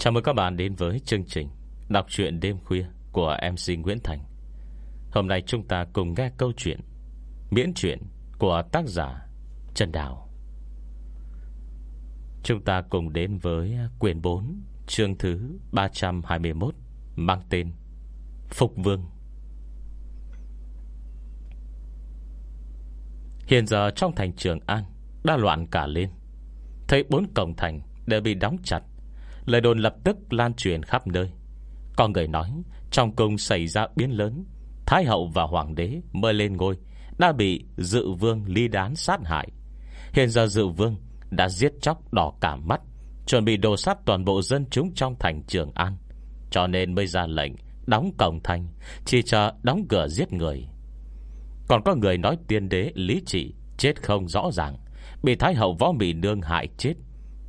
Chào mừng các bạn đến với chương trình Đọc truyện đêm khuya của MC Nguyễn Thành. Hôm nay chúng ta cùng nghe câu chuyện, Miễn truyện của tác giả Trần Đào. Chúng ta cùng đến với quyển 4 Chương thứ 321 Mang tên Phục Vương. Hiện giờ trong thành Trường An Đã loạn cả lên. Thấy bốn cổng thành đều bị đóng chặt. Lời đồn lập tức lan truyền khắp nơi. Có người nói, Trong cung xảy ra biến lớn, Thái hậu và hoàng đế mới lên ngôi, Đã bị dự vương ly đán sát hại. Hiện giờ dự vương Đã giết chóc đỏ cả mắt, Chuẩn bị đồ sát toàn bộ dân chúng Trong thành Trường An. Cho nên mới ra lệnh Đóng cổng thành, Chỉ chờ đóng cửa giết người. Còn có người nói tiên đế lý trị Chết không rõ ràng, Bị Thái hậu võ mị nương hại chết.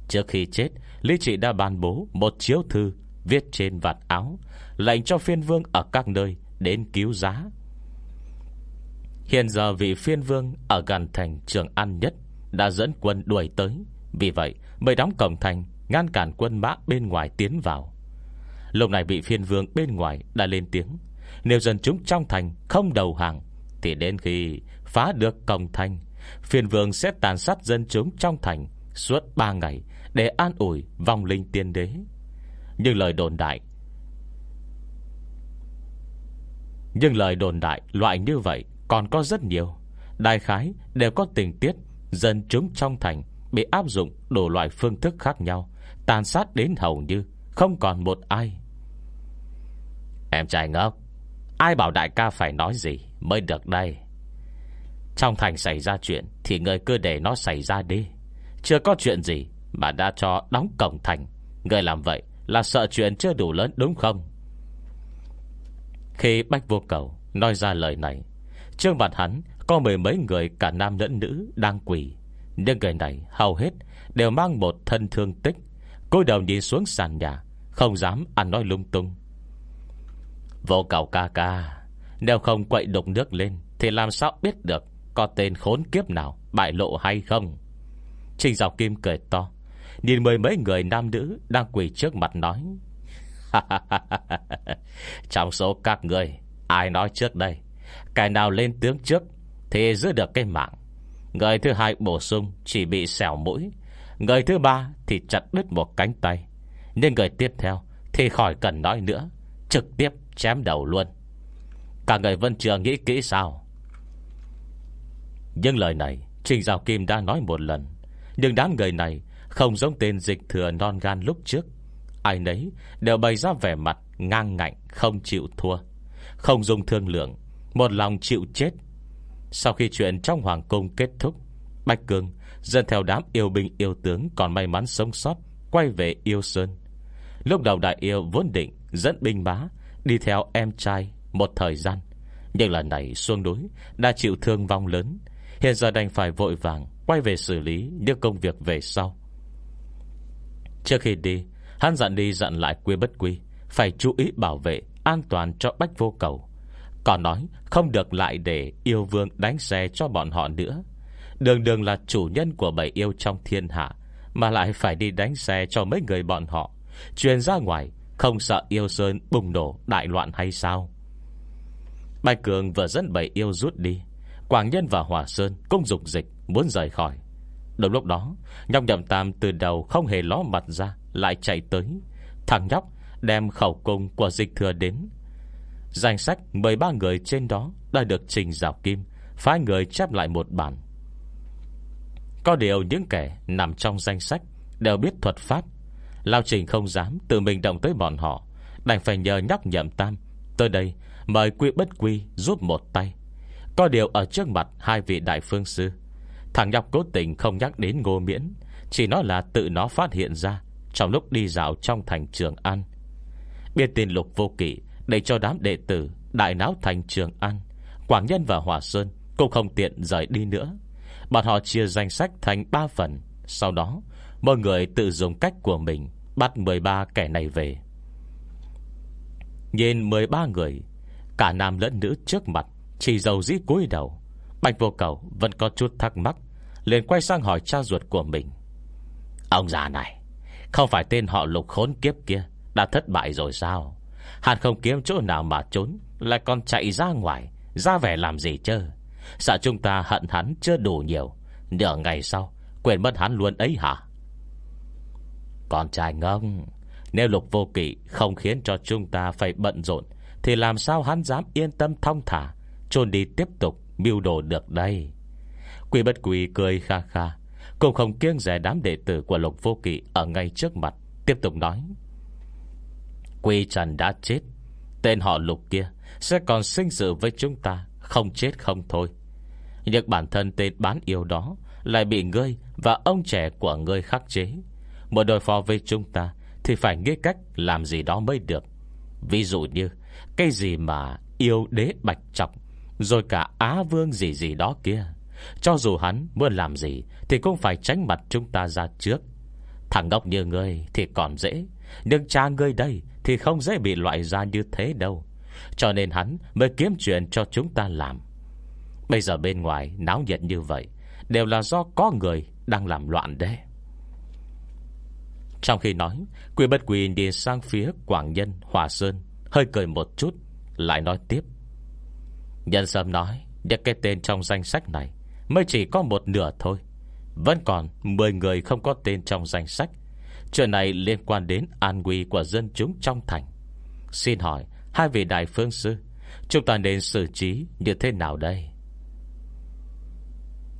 Trước khi chết Lý trị đã ban bố một chiếu thư Viết trên vạt áo, Lệnh cho phiên vương ở các nơi Đến cứu giá. Hiện giờ vị phiên vương Ở gần thành, Trường An nhất Đã dẫn quân đuổi tới. Vì vậy mới đóng cổng thành, Ngăn cản quân mã bên ngoài tiến vào. Lúc này vị phiên vương bên ngoài Đã lên tiếng. Nếu dân chúng trong thành không đầu hàng, Thì đến khi phá được cổng thành, Phiên vương sẽ tàn sát dân chúng trong thành Suốt 3 ngày. Để an ủi vong linh tiên đế. Nhưng lời đồn đại, Nhưng lời đồn đại loại như vậy Còn có rất nhiều. Đại khái đều có tình tiết, Dân chúng trong thành Bị áp dụng đủ loại phương thức khác nhau, Tàn sát đến hầu như Không còn một ai. Em trai ngốc, Ai bảo đại ca phải nói gì Mới được đây? Trong thành xảy ra chuyện Thì người cứ để nó xảy ra đi. Chưa có chuyện gì mà đã cho đóng cổng thành. Người làm vậy là sợ chuyện chưa đủ lớn, đúng không? Khi Bách Vô Cầu Nói ra lời này, Trước mặt hắn có mười mấy người Cả nam lẫn nữ đang quỳ. Nhưng người này hầu hết Đều mang một thân thương tích Côi đầu nhìn xuống sàn nhà, Không dám ăn nói lung tung. Vô cầu ca ca, Nếu không quậy đục nước lên Thì làm sao biết được Có tên khốn kiếp nào, bại lộ hay không? Trình Dọc Kim cười to. Nhìn mười mấy người nam nữ Đang quỳ trước mặt nói. Trong số các người, Ai nói trước đây? Cái nào lên tướng trước Thì giữ được cái mạng. Người thứ hai bổ sung chỉ bị xẻo mũi. Người thứ ba thì chặt đứt một cánh tay. Nhưng người tiếp theo Thì khỏi cần nói nữa, Trực tiếp chém đầu luôn. Cả người Vân Trường nghĩ kỹ sao? Nhưng lời này, Trình Giao Kim đã nói một lần. Nhưng đám người này không giống tên dịch thừa non gan lúc trước. Ai nấy đều bày ra vẻ mặt Ngang ngạnh, không chịu thua, Không dùng thương lượng, Một lòng chịu chết. Sau khi chuyện trong Hoàng Cung kết thúc Bạch Cương Dân theo đám yêu binh yêu tướng Còn may mắn sống sót Quay về yêu Sơn. Lúc đầu đại yêu vốn định dẫn binh bá Đi theo em trai một thời gian, Nhưng lần này xuông đối Đã chịu thương vong lớn. Hiện giờ đành phải vội vàng Quay về xử lý những công việc về sau. Trước khi đi, Hắn dặn đi dặn lại quy bất quy Phải chú ý bảo vệ An toàn cho bách vô cầu. Còn nói không được lại để yêu vương đánh xe cho bọn họ nữa. Đường đường là chủ nhân của bảy yêu trong thiên hạ, Mà lại phải đi đánh xe cho mấy người bọn họ. Truyền ra ngoài, Không sợ yêu sơn bùng nổ đại loạn hay sao? Bạch Cường vừa dẫn bảy yêu rút đi, Quảng Nhân và Hòa Sơn cũng dục dịch Muốn rời khỏi. Đồng lúc đó, Nhóc nhậm tam từ đầu không hề ló mặt ra, Lại chạy tới. Thằng nhóc đem khẩu cung của dịch thừa đến. Danh sách 13 người trên đó Đã được trình rào kim, Phái người chép lại một bản. Có điều những kẻ nằm trong danh sách Đều biết thuật pháp. Lao Trình không dám tự mình động tới bọn họ. Đành phải nhờ nhóc nhậm tam Tới đây mời quy bất quy giúp một tay. Có điều ở trước mặt Hai vị đại phương sư Thằng nhóc cố tình không nhắc đến ngô miễn, Chỉ nói là tự nó phát hiện ra Trong lúc đi dạo trong thành Trường An. Biên tin lục vô kỵ Để cho đám đệ tử Đại náo thành Trường An, Quảng Nhân và Hòa Sơn Cũng không tiện rời đi nữa. Bọn họ chia danh sách thành 3 phần, Sau đó mọi người tự dùng cách của mình Bắt 13 kẻ này về. Nhìn 13 người, Cả nam lẫn nữ trước mặt Chỉ dầu dĩ cúi đầu Bạch vô cầu vẫn có chút thắc mắc, liền quay sang hỏi cha ruột của mình. Ông già này, Không phải tên họ lục khốn kiếp kia, Đã thất bại rồi sao? Hắn không kiếm chỗ nào mà trốn, Lại còn chạy ra ngoài, Ra vẻ làm gì chứ? Sợ chúng ta hận hắn chưa đủ nhiều, Nửa ngày sau, Quên mất hắn luôn ấy hả? Con trai ngông Nếu lục vô kỵ không khiến cho chúng ta phải bận rộn, Thì làm sao hắn dám yên tâm thong thả Trôn đi tiếp tục? Mưu đồ được đây. Quỷ bất quỷ cười kha kha, Cũng không kiêng rẻ đám đệ tử của lục vô kỵ Ở ngay trước mặt, Tiếp tục nói. Quỷ Trần đã chết, Tên họ lục kia Sẽ còn sinh sự với chúng ta, Không chết không thôi. Nhưng bản thân tên bán yêu đó Lại bị ngươi và ông trẻ của ngươi khắc chế. Một đối phó với chúng ta Thì phải nghĩ cách làm gì đó mới được. Ví dụ như, Cái gì mà yêu đế bạch trọc rồi cả Á Vương gì gì đó kia. Cho dù hắn muốn làm gì, Thì cũng phải tránh mặt chúng ta ra trước. Thằng ngốc như ngươi thì còn dễ, Nhưng cha ngươi đây Thì không dễ bị loại ra như thế đâu. Cho nên hắn mới kiếm chuyện cho chúng ta làm. Bây giờ bên ngoài náo nhiệt như vậy, Đều là do có người đang làm loạn đấy. Trong khi nói, Quỷ bất quỷ đi sang phía Quảng Nhân, Hòa Sơn, Hơi cười một chút, Lại nói tiếp. Nhân Sâm nói Những cái tên trong danh sách này Mới chỉ có một nửa thôi. Vẫn còn 10 người không có tên trong danh sách. Chuyện này liên quan đến an nguy của dân chúng trong thành. Xin hỏi, Hai vị đại phương sư, Chúng ta nên xử trí như thế nào đây?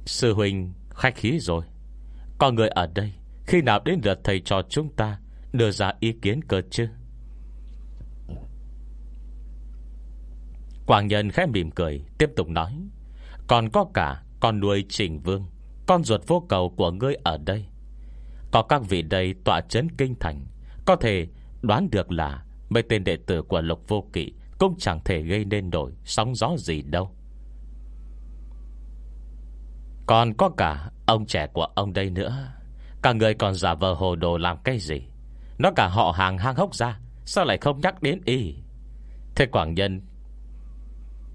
Sư huynh, khách khí rồi. Có người ở đây, Khi nào đến lượt thầy trò chúng ta, Đưa ra ý kiến cơ chứ? Quảng nhân khẽ mỉm cười, Tiếp tục nói, Còn có cả con nuôi trình vương, Con ruột vô cầu của ngươi ở đây. Có các vị đây tọa chấn kinh thành, Có thể đoán được là Mấy tên đệ tử của lục vô kỵ Cũng chẳng thể gây nên nổi Sóng gió gì đâu. Còn có cả ông trẻ của ông đây nữa. Cả người còn giả vờ hồ đồ làm cái gì? Nó cả họ hàng hang hốc ra, Sao lại không nhắc đến y? Thế Quảng Nhân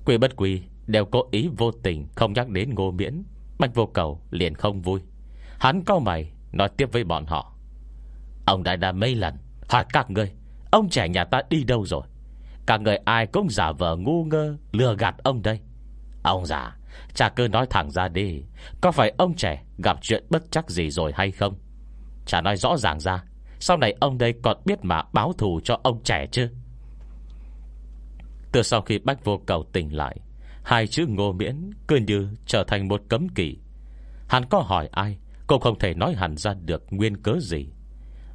quy bất quy, Đều cố ý vô tình không nhắc đến ngô miễn. Bạch vô cầu liền không vui. Hắn cao mày, nói tiếp với bọn họ. Ông đã đã mấy lần? Hỏi các người Ông trẻ nhà ta đi đâu rồi? Cả người ai cũng giả vờ ngu ngơ, Lừa gạt ông đây. Ông già Chà cứ nói thẳng ra đi. Có phải ông trẻ gặp chuyện bất chắc gì rồi hay không? Chả nói rõ ràng ra. Sau này ông đây còn biết mà báo thù cho ông trẻ chứ? Từ sau khi Bách Vô Cầu tỉnh lại, Hai chữ ngô miễn Cứ như trở thành một cấm kỵ. Hắn có hỏi ai, Cũng không thể nói hẳn ra được nguyên cớ gì.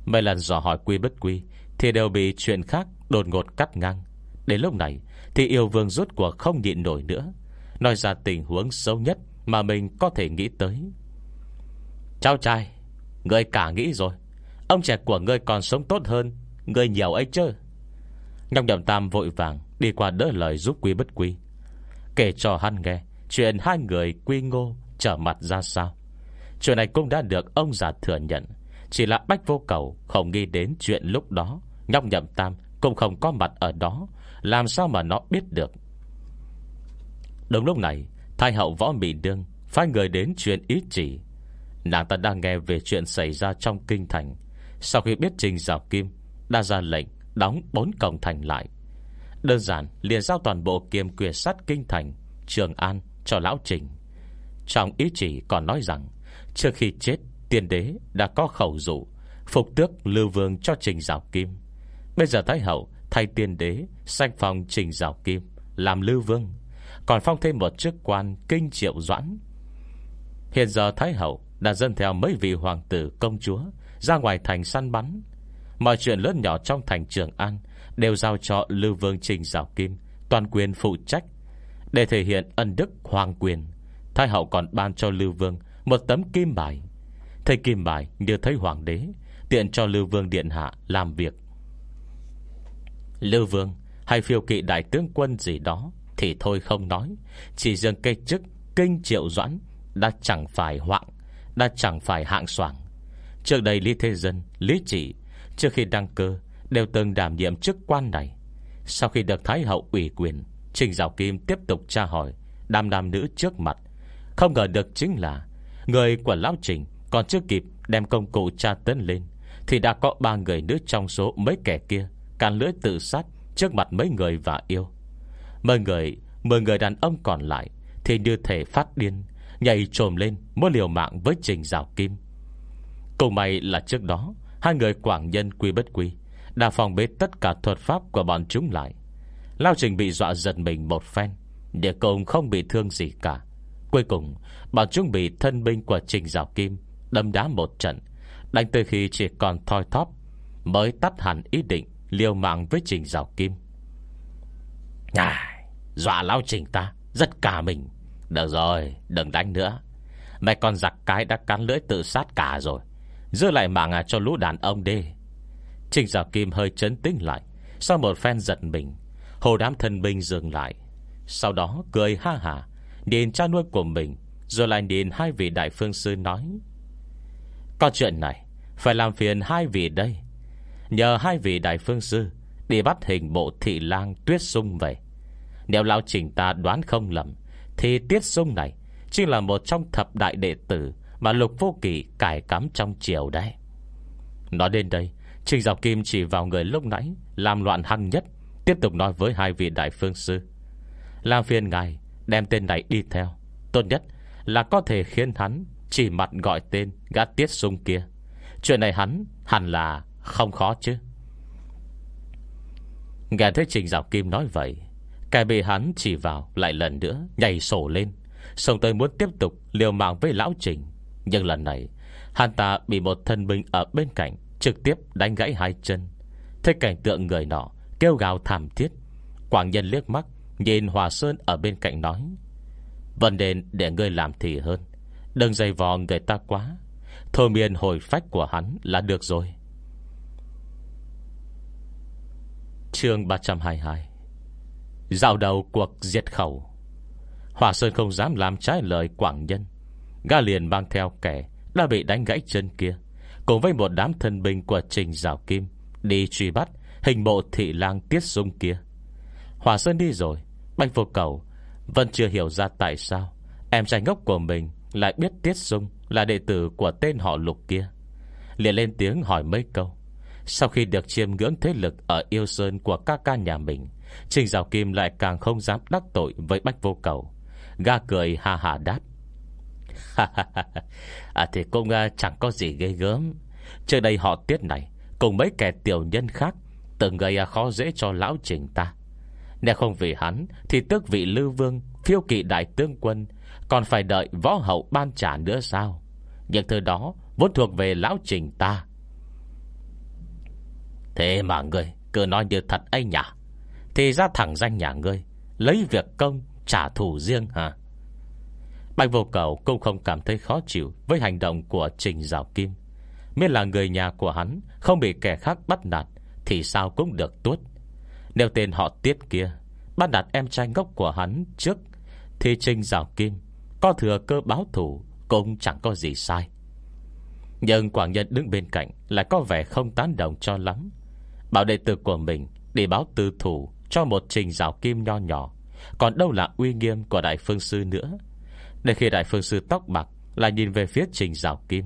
Mấy lần dò hỏi quy bất quy Thì đều bị chuyện khác đột ngột cắt ngang. Đến lúc này Thì yêu vương rút cuộc không nhịn nổi nữa, Nói ra tình huống xấu nhất Mà mình có thể nghĩ tới. Cháu trai người cả nghĩ rồi. Ông trẻ của ngươi còn sống tốt hơn, Ngươi nhiều ấy chứ. Nhọc nhậm tam vội vàng Đi qua đỡ lời giúp quy bất quy Kể cho hắn nghe Chuyện hai người quy ngô trở mặt ra sao. Chuyện này cũng đã được ông già thừa nhận. Chỉ là bách vô cầu Không nghĩ đến chuyện lúc đó. Nhóc nhậm tam cũng không có mặt ở đó. Làm sao mà nó biết được? Đúng lúc này, Thái hậu võ Mỹ Đương Phái người đến chuyện ý chỉ. Nàng ta đang nghe về chuyện xảy ra trong kinh thành. Sau khi biết Trình Giảo Kim Đã ra lệnh đóng bốn cổng thành lại Đơn giản, liền giao toàn bộ kiềm quyền sắt kinh thành, Trường An cho Lão Trình. Trong ý chỉ còn nói rằng, Trước khi chết, Tiên đế đã có khẩu dụ, Phục tước lưu vương cho Trình Giảo Kim. Bây giờ Thái Hậu thay tiên đế Sanh phòng Trình Giảo Kim Làm lưu vương, Còn phong thêm một chức quan kinh triệu doãn. Hiện giờ Thái Hậu Đã dân theo mấy vị hoàng tử công chúa Ra ngoài thành săn bắn. Mọi chuyện lớn nhỏ trong thành Trường An Đều giao cho Lưu Vương Trình Giảo Kim Toàn quyền phụ trách Để thể hiện ân đức hoàng quyền. Thái hậu còn ban cho Lưu Vương Một tấm kim bài. Thầy kim bài như thấy hoàng đế Tiện cho Lưu Vương Điện Hạ làm việc. Lưu Vương Hay phiêu kỵ đại tướng quân gì đó Thì thôi không nói. Chỉ dừng cây chức kinh triệu doãn Đã chẳng phải hoạng Đã chẳng phải hạng soảng Trước đây Lý Thế Dân, Lý trị Trước khi đăng cơ Đều từng đảm nhiệm chức quan này. Sau khi được Thái Hậu ủy quyền, Trình Giáo Kim tiếp tục tra hỏi, Đàm nam nữ trước mặt. Không ngờ được chính là, Người của Lão Trình còn chưa kịp đem công cụ tra tấn lên, Thì đã có ba người nữ trong số mấy kẻ kia Càn lưỡi tự sát Trước mặt mấy người và yêu. Mười người Mười người đàn ông còn lại Thì như thể phát điên, Nhảy trồm lên Muốn liều mạng với Trình Giảo Kim. Cùng may là trước đó, Hai người quảng nhân quy bất quy đã phòng bế tất cả thuật pháp của bọn chúng lại. Lao Trình bị dọa giật mình một phen, địa cầu không bị thương gì cả. Cuối cùng, Bọn chúng bị thân binh của Trình rào Kim Đâm đá một trận, Đánh từ khi chỉ còn thoi thóp, Mới tắt hẳn ý định Liều mạng với Trình rào Kim. À Dọa Lao Trình ta, Rất cả mình. Được rồi, đừng đánh nữa. Mày con giặc cái đã cắn lưỡi tự sát cả rồi. Giữ lại mạng à cho lũ đàn ông đi. Trình Giảo Kim hơi chấn tĩnh lại, Sau một phen giật mình, Hồ đám thân binh dừng lại. Sau đó cười ha hà, Nhìn cha nuôi của mình, Rồi lại nhìn hai vị đại phương sư nói, Có chuyện này, Phải làm phiền hai vị đây. Nhờ hai vị đại phương sư Đi bắt hình bộ thị lang tuyết sung về. Nếu lão trình ta đoán không lầm, Thì tiết sung này Chỉ là một trong thập đại đệ tử Mà lục vô kỳ cải cắm trong triều đấy. Nói đến đây Trình Dọc Kim chỉ vào người lúc nãy, Làm loạn hăng nhất, Tiếp tục nói với hai vị đại phương sư. Làm phiền ngài Đem tên này đi theo. Tốt nhất là có thể khiến hắn Chỉ mặt gọi tên gã tiết sung kia. Chuyện này hắn hẳn là không khó chứ. Nghe thấy Trình Dạo Kim nói vậy Cái bị hắn chỉ vào lại lần nữa Nhảy sổ lên, Xong tới muốn tiếp tục liều mạng với lão Trình Nhưng lần này, Hắn ta bị một thân binh ở bên cạnh Trực tiếp đánh gãy hai chân. Thấy cảnh tượng người nọ, Kêu gào thảm thiết. Quảng nhân liếc mắt, Nhìn Hòa Sơn ở bên cạnh nói Vấn đề để ngươi làm thì hơn. Đừng dày vò người ta quá. Thôi miền hồi phách của hắn là được rồi. Chương 322 Giao đầu cuộc diệt khẩu. Hòa Sơn không dám làm trái lời Quảng Nhân. Ga liền mang theo kẻ Đã bị đánh gãy chân kia. Cùng với một đám thân binh của Trình Giảo Kim Đi truy bắt Hình bộ thị lang tiết dung kia. Hòa Sơn đi rồi Bạch vô cầu Vẫn chưa hiểu ra tại sao Em trai ngốc của mình Lại biết tiết dung Là đệ tử của tên họ lục kia. Liền lên tiếng hỏi mấy câu. Sau khi được chiêm ngưỡng thế lực Ở yêu sơn của ca ca nhà mình, Trình Giảo Kim lại càng không dám đắc tội Với Bách Vô Cầu. Ga cười ha ha đáp. À thì cũng chẳng có gì ghê gớm. Trước đây họ tiết này, Cùng mấy kẻ tiểu nhân khác, Từng gây khó dễ cho lão trình ta. Nếu không vì hắn, Thì tước vị lưu vương, Phiêu kỵ đại tướng quân, Còn phải đợi võ hậu ban trả nữa sao? Những thứ đó Vốn thuộc về lão trình ta. Thế mà ngươi, Cứ nói như thật ấy nhỉ? Thì ra thẳng danh nhà ngươi, Lấy việc công, trả thù riêng hả? Bạch vô cầu cũng không cảm thấy khó chịu Với hành động của Trình Giảo Kim. Miễn là người nhà của hắn Không bị kẻ khác bắt nạt Thì sao cũng được tốt Nếu tên họ tiết kia Bắt nạt em trai ngốc của hắn trước Thì Trình Giảo Kim Có thừa cơ báo thủ Cũng chẳng có gì sai. Nhưng Quảng Nhân đứng bên cạnh Lại có vẻ không tán đồng cho lắm. Bảo đệ tử của mình để báo tư thủ cho một trình rào kim nho nhỏ, Còn đâu là uy nghiêm của Đại Phương Sư nữa. Để khi Đại Phương Sư tóc bạc Lại nhìn về phía trình rào kim,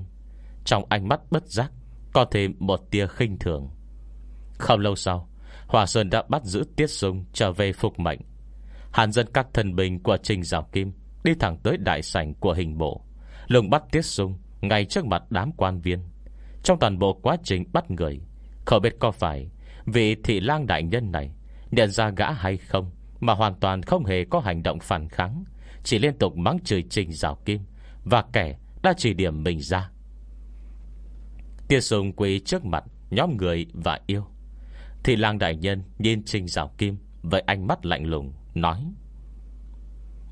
Trong ánh mắt bất giác Có thêm một tia khinh thường. Không lâu sau Hòa Sơn đã bắt giữ Tiết Dung Trở về phục mệnh. Hàn dân các thần binh của trình rào kim Đi thẳng tới đại sảnh của hình bộ, Lùng bắt Tiết Dung Ngay trước mặt đám quan viên. Trong toàn bộ quá trình bắt người, Không biết có phải Vị thị lang đại nhân này Nhận ra gã hay không Mà hoàn toàn không hề có hành động phản kháng chỉ liên tục mắng chửi trình rào kim Và kẻ đã chỉ điểm mình ra. Tiên sùng quỳ trước mặt Nhóm người và yêu. Thì lang đại nhân nhìn trình rào kim Với ánh mắt lạnh lùng, Nói,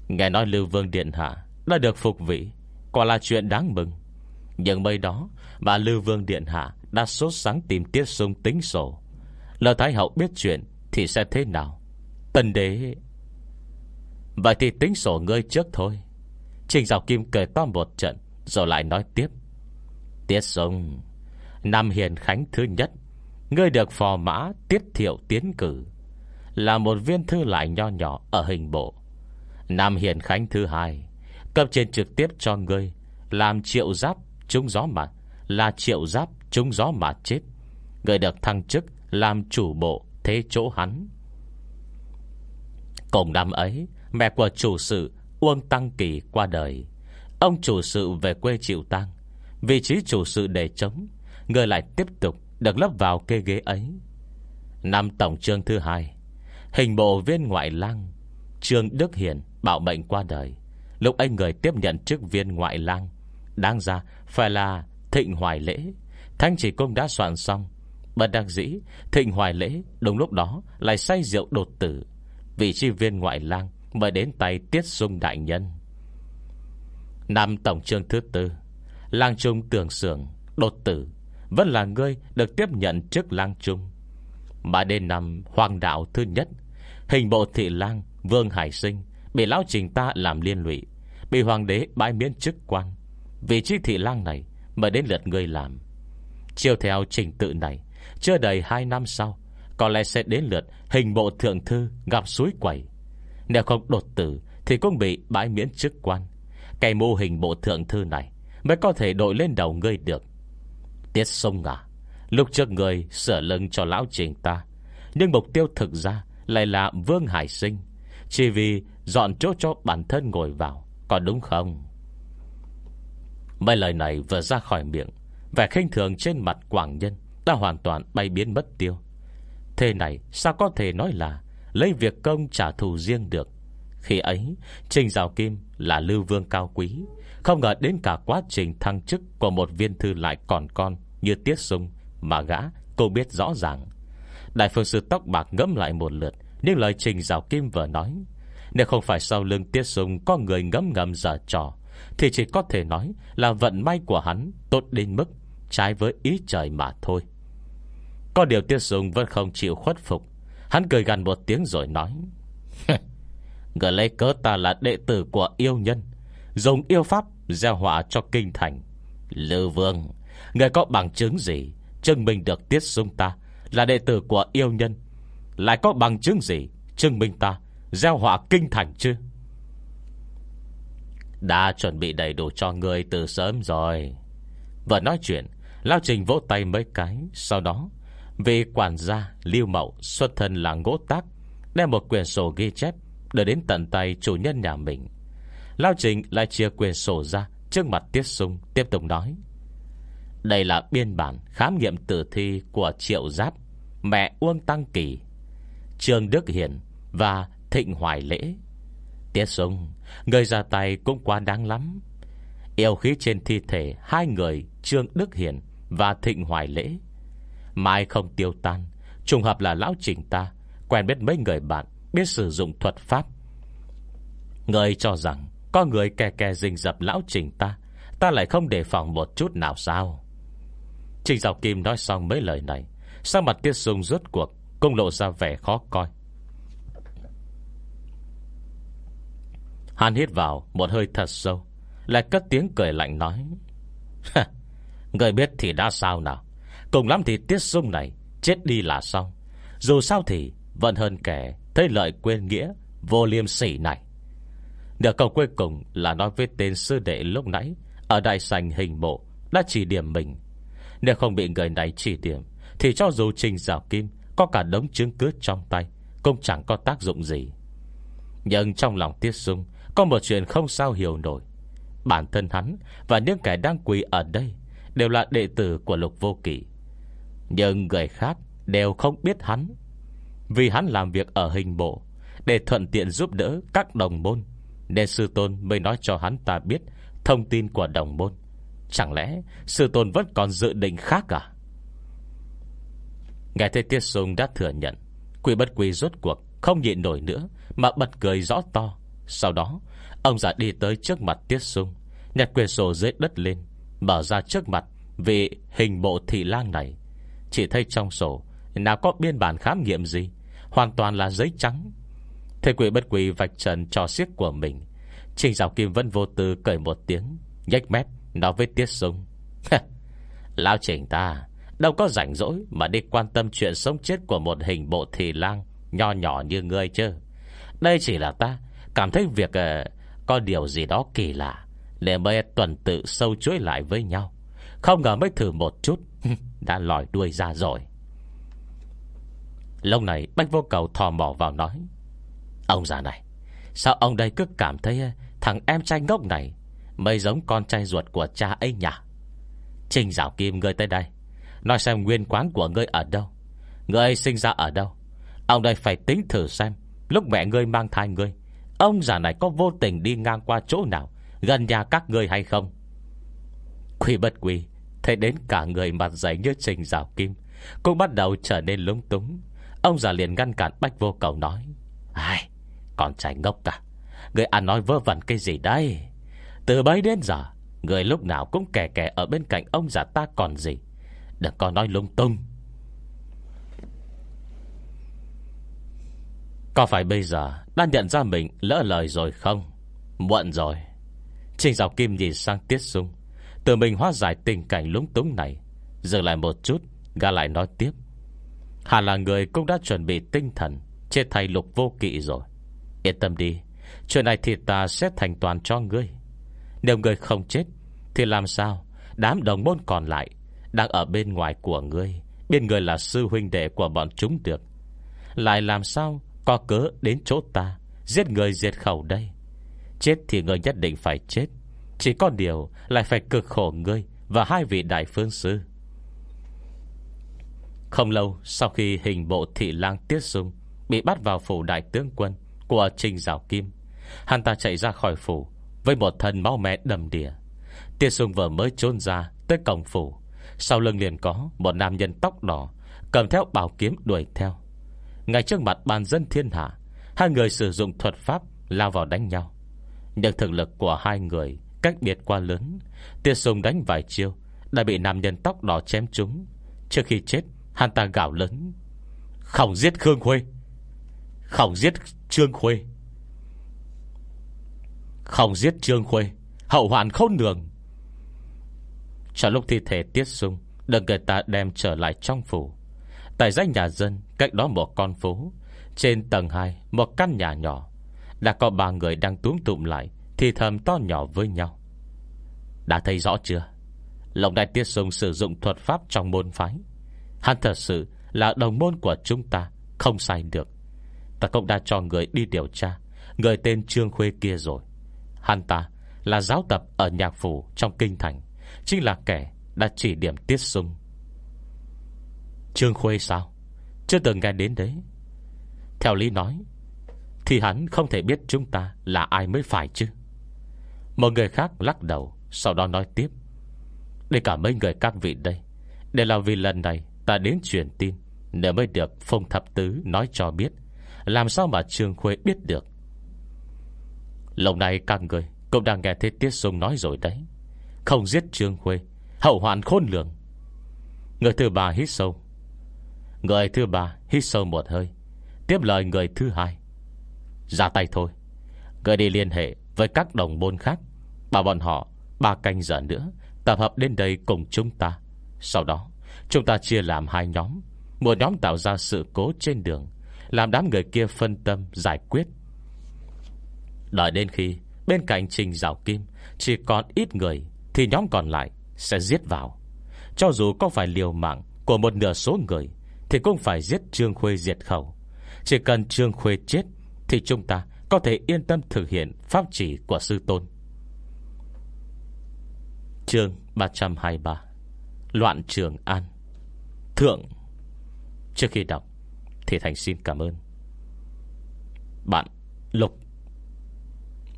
Nghe nói Lưu Vương Điện Hạ Đã được phục vị, Quả là chuyện đáng mừng. Nhưng mây đó Bà Lưu Vương Điện Hạ Đã sốt sáng tìm Tiết Sung tính sổ. Lờ Thái Hậu biết chuyện Thì sẽ thế nào? Tần đế Vậy thì tính sổ ngươi trước thôi. Trình Giảo Kim cười to một trận, Rồi lại nói tiếp. Tiết sông Năm hiền khánh thứ nhất, Ngươi được phò mã tiết thiệu tiến cử, Là một viên thư lại nho nhỏ Ở hình bộ. Năm hiền khánh thứ hai, Cấp trên trực tiếp cho ngươi, Làm triệu giáp trúng gió mà, Là triệu giáp Trúng gió mà chết. Ngươi được thăng chức Làm chủ bộ thế chỗ hắn. Cùng năm ấy Mẹ của chủ sự Uông Tăng Kỳ qua đời. Ông chủ sự về quê chịu tang. Vị trí chủ sự để chống Người lại tiếp tục được lấp vào kê ghế ấy. Năm tổng trương thứ hai, Hình bộ viên ngoại lang Trương Đức Hiền bảo bệnh qua đời. Lúc anh người tiếp nhận chức viên ngoại lang Đáng ra phải là Thịnh Hoài Lễ. Thanh chỉ công đã soạn xong. Bất đăng dĩ, Thịnh Hoài Lễ đúng lúc đó Lại say rượu đột tử. Vị trí viên ngoại lang Mới đến tay Tiết Dung Đại Nhân. Năm tổng trương thứ tư, Lang Trung tưởng sưởng Đột tử, Vẫn là người được tiếp nhận chức lang trung. Mà đến năm hoàng đạo thứ nhất, Hình bộ thị lang, Vương Hải Sinh, Bị lão trình ta làm liên lụy, Bị hoàng đế bãi miễn chức quan. Vị trí thị lang này Mới đến lượt người làm. Chiều theo trình tự này, Chưa đầy 2 năm sau, Có lẽ sẽ đến lượt hình bộ thượng thư Gặp suối quẩy. Nếu không đột tử, Thì cũng bị bãi miễn chức quan. Cái mô hình bộ thượng thư này Mới có thể đội lên đầu ngươi được. Tiết sông à Lúc trước người sửa lưng cho lão trình ta, Nhưng mục tiêu thực ra Lại là Vương Hải Sinh, Chỉ vì dọn chỗ cho bản thân ngồi vào, Có đúng không? Mấy lời này vừa ra khỏi miệng, Vẻ khinh thường trên mặt Quảng Nhân Đã hoàn toàn bay biến mất tiêu. Thế này sao có thể nói là Lấy việc công trả thù riêng được. Khi ấy, Trình Giáo Kim là lưu vương cao quý, Không ngờ đến cả quá trình thăng chức Của một viên thư lại còn con Như Tiết Sung Mà gã cô biết rõ ràng. Đại phương sư tóc bạc ngẫm lại một lượt, Nhưng lời Trình Giáo Kim vừa nói, Nếu không phải sau lưng Tiết Sung Có người ngấm ngầm giả trò, Thì chỉ có thể nói là vận may của hắn Tốt đến mức Trái với ý trời mà thôi. Có điều Tiết Sung vẫn không chịu khuất phục Hắn cười gần một tiếng rồi nói, Người lấy cớ ta là đệ tử của yêu nhân, Dùng yêu pháp gieo họa cho kinh thành. Lư Vương, Người có bằng chứng gì Chứng minh được Tiết Sung ta Là đệ tử của yêu nhân? Lại có bằng chứng gì Chứng minh ta Gieo họa kinh thành chứ? Đã chuẩn bị đầy đủ cho người từ sớm rồi. Vừa nói chuyện, Lao Trình vỗ tay mấy cái, Sau đó vì quản gia Lưu Mậu xuất thân là ngỗ tác, Đem một quyển sổ ghi chép Đưa đến tận tay chủ nhân nhà mình. Lao Trình lại chia quyển sổ ra Trước mặt Tiết Sung, Tiếp tục nói, Đây là biên bản khám nghiệm tử thi Của Triệu Giáp, Mẹ Uông Tăng Kỳ, Trương Đức Hiển Và Thịnh Hoài Lễ. Tiết Sung, Người ra tay cũng quá đáng lắm. Yêu khí trên thi thể Hai người Trương Đức Hiển Và Thịnh Hoài Lễ Mai không tiêu tan. Trùng hợp là lão trình ta, Quen biết mấy người bạn, Biết sử dụng thuật pháp. Người cho rằng Có người kè kè rình dập lão trình ta Ta lại không đề phòng một chút nào sao? Trình Giáo Kim nói xong mấy lời này Sang mặt Tiết Sung rốt cuộc công lộ ra vẻ khó coi. Hắn hít vào một hơi thật sâu, Lại cất tiếng cười lạnh nói Người biết thì đã sao nào? Cùng lắm thì Tiết Dung này Chết đi là xong. Dù sao thì vẫn hơn kẻ Thấy lợi quên nghĩa Vô liêm sỉ này. Nửa câu cuối cùng là nói với tên sư đệ lúc nãy, Ở đại sành hình bộ Đã chỉ điểm mình. Nếu không bị người này chỉ điểm, Thì cho dù Trình rào Kim Có cả đống chứng cứ trong tay, Cũng chẳng có tác dụng gì. Nhưng trong lòng Tiết Dung Có một chuyện không sao hiểu nổi. Bản thân hắn Và những kẻ đang quỳ ở đây Đều là đệ tử của Lục Vô kỷ nhưng người khác đều không biết hắn. Vì hắn làm việc ở hình bộ, Để thuận tiện giúp đỡ các đồng môn, Nên sư tôn mới nói cho hắn ta biết Thông tin của đồng môn. Chẳng lẽ sư tôn vẫn còn dự định khác à? Ngài thấy Tiết sùng đã thừa nhận, Quỷ bất quỷ rốt cuộc, Không nhịn nổi nữa, Mà bật cười rõ to. Sau đó, Ông già đi tới trước mặt Tiết sùng, Nhặt quyển sổ dưới đất lên, Mở ra trước mặt vị hình bộ thị lang này. Chỉ thấy trong sổ Nào có biên bản khám nghiệm gì? Hoàn toàn là giấy trắng. Thầy quỷ bất quỷ vạch trần trò xiếc của mình. Trình rào Kim vẫn vô tư cười một tiếng Nhách mép nói với Tiết Sung Lao trình ta Đâu có rảnh rỗi Mà đi quan tâm chuyện sống chết Của một hình bộ thị lang Nho nhỏ như ngươi chứ. Đây chỉ là ta Cảm thấy việc uh, Có điều gì đó kỳ lạ để mới tuần tự sâu chuỗi lại với nhau. Không ngờ mới thử một chút đã lòi đuôi ra rồi. Lúc này, Bách vô cầu thò mò vào nói, Ông già này, Sao ông đây cứ cảm thấy ờ, Thằng em trai ngốc này Mới giống con trai ruột của cha ấy nhỉ? Trình Giảo Kim ngươi tới đây, Nói xem nguyên quán của ngươi ở đâu. Ngươi sinh ra ở đâu? Ông đây phải tính thử xem, Lúc mẹ ngươi mang thai ngươi, Ông già này có vô tình đi ngang qua chỗ nào, Gần nhà các ngươi hay không? Quỷ bất quy Thấy đến cả người mặt dày như trình rào kim, Cũng bắt đầu trở nên lung túng. Ông già liền ngăn cản Bách vô cầu nói, Ai, Con trai ngốc cả, Người ăn nói vơ vẩn cái gì đây? Từ bấy đến giờ, Người lúc nào cũng kẻ kẻ ở bên cạnh ông già ta còn gì? Đừng có nói lung tung. Có phải bây giờ Đã nhận ra mình lỡ lời rồi không? Muộn rồi. Trình Giáo Kim nhìn sang Tiết Sung. Tự mình hóa giải tình cảnh lúng túng này. Dừng lại một chút, Gã lại nói tiếp. Hà là người cũng đã chuẩn bị tinh thần Chết thay lục vô kỵ rồi. Yên tâm đi, Chuyện này thì ta sẽ thành toàn cho ngươi. Nếu ngươi không chết, Thì làm sao? Đám đồng môn còn lại, Đang ở bên ngoài của ngươi, Bên người là sư huynh đệ của bọn chúng được. Lại làm sao Có cớ đến chỗ ta, Giết người diệt khẩu đây? Chết thì ngươi nhất định phải chết. Chỉ có điều lại phải cực khổ ngươi Và hai vị đại phương sư. Không lâu sau khi hình bộ thị lang tiết sung Bị bắt vào phủ đại tướng quân Của Trinh Giảo Kim, Hắn ta chạy ra khỏi phủ Với một thân máu mẹ đầm đìa. Tiết sung vừa mới trốn ra Tới cổng phủ, Sau lưng liền có một nam nhân tóc đỏ Cầm theo bảo kiếm đuổi theo. Ngay trước mặt bàn dân thiên hạ, Hai người sử dụng thuật pháp Lao vào đánh nhau. Nhưng thực lực của hai người Cách biệt quá lớn. Tiết Sùng đánh vài chiêu, Đã bị nam nhân tóc đỏ chém trúng. Trước khi chết, Hắn ta gạo lớn. Khổng giết Khương Khuê! Khổng giết Trương Khuê! Khổng giết Trương Khuê! Hậu hoạn khôn đường Trong lúc thi thể tiết sung, Được người ta đem trở lại trong phủ. Tại danh nhà dân, Cách đó một con phố. Trên tầng 2 Một căn nhà nhỏ. Đã có ba người đang túm tụm lại. Thì thầm to nhỏ với nhau. Đã thấy rõ chưa? Lộng đại tiết sùng sử dụng thuật pháp trong môn phái. Hắn thật sự là đồng môn của chúng ta, Không sai được. Ta cũng đã cho người đi điều tra, Người tên Trương Khuê kia rồi. Hắn ta là giáo tập ở nhạc phủ Trong kinh thành, Chính là kẻ đã chỉ điểm tiết sùng. Trương Khuê sao? Chưa từng nghe đến đấy. Theo lý nói, Thì hắn không thể biết chúng ta là ai mới phải chứ. Một người khác lắc đầu, Sau đó nói tiếp. Để cả mấy người các vị đây, Để là vì lần này ta đến truyền tin, Nếu mới được Phong Thập Tứ nói cho biết, Làm sao mà Trương Khuê biết được? Lâu nay các người Cũng đang nghe thấy Tiết Sung nói rồi đấy. Không giết Trương Khuê, Hậu hoạn khôn lường. Người thứ ba hít sâu. Người thứ ba hít sâu một hơi, Tiếp lời người thứ hai. Ra tay thôi, Người đi liên hệ với các đồng môn khác. Bảo bọn họ, Ba canh giờ nữa, Tập hợp đến đây cùng chúng ta. Sau đó, Chúng ta chia làm hai nhóm. Một nhóm tạo ra sự cố trên đường, Làm đám người kia phân tâm, giải quyết. Đợi đến khi Bên cạnh Trình rào Kim Chỉ còn ít người, Thì nhóm còn lại sẽ giết vào. Cho dù có phải liều mạng Của một nửa số người, Thì cũng phải giết Trương Khuê diệt khẩu. Chỉ cần Trương Khuê chết, Thì chúng ta có thể yên tâm thực hiện Pháp chỉ của Sư Tôn. Chương 323 Loạn Trường An. Thượng, Trước khi đọc Thì Thành xin cảm ơn. Bạn Lục.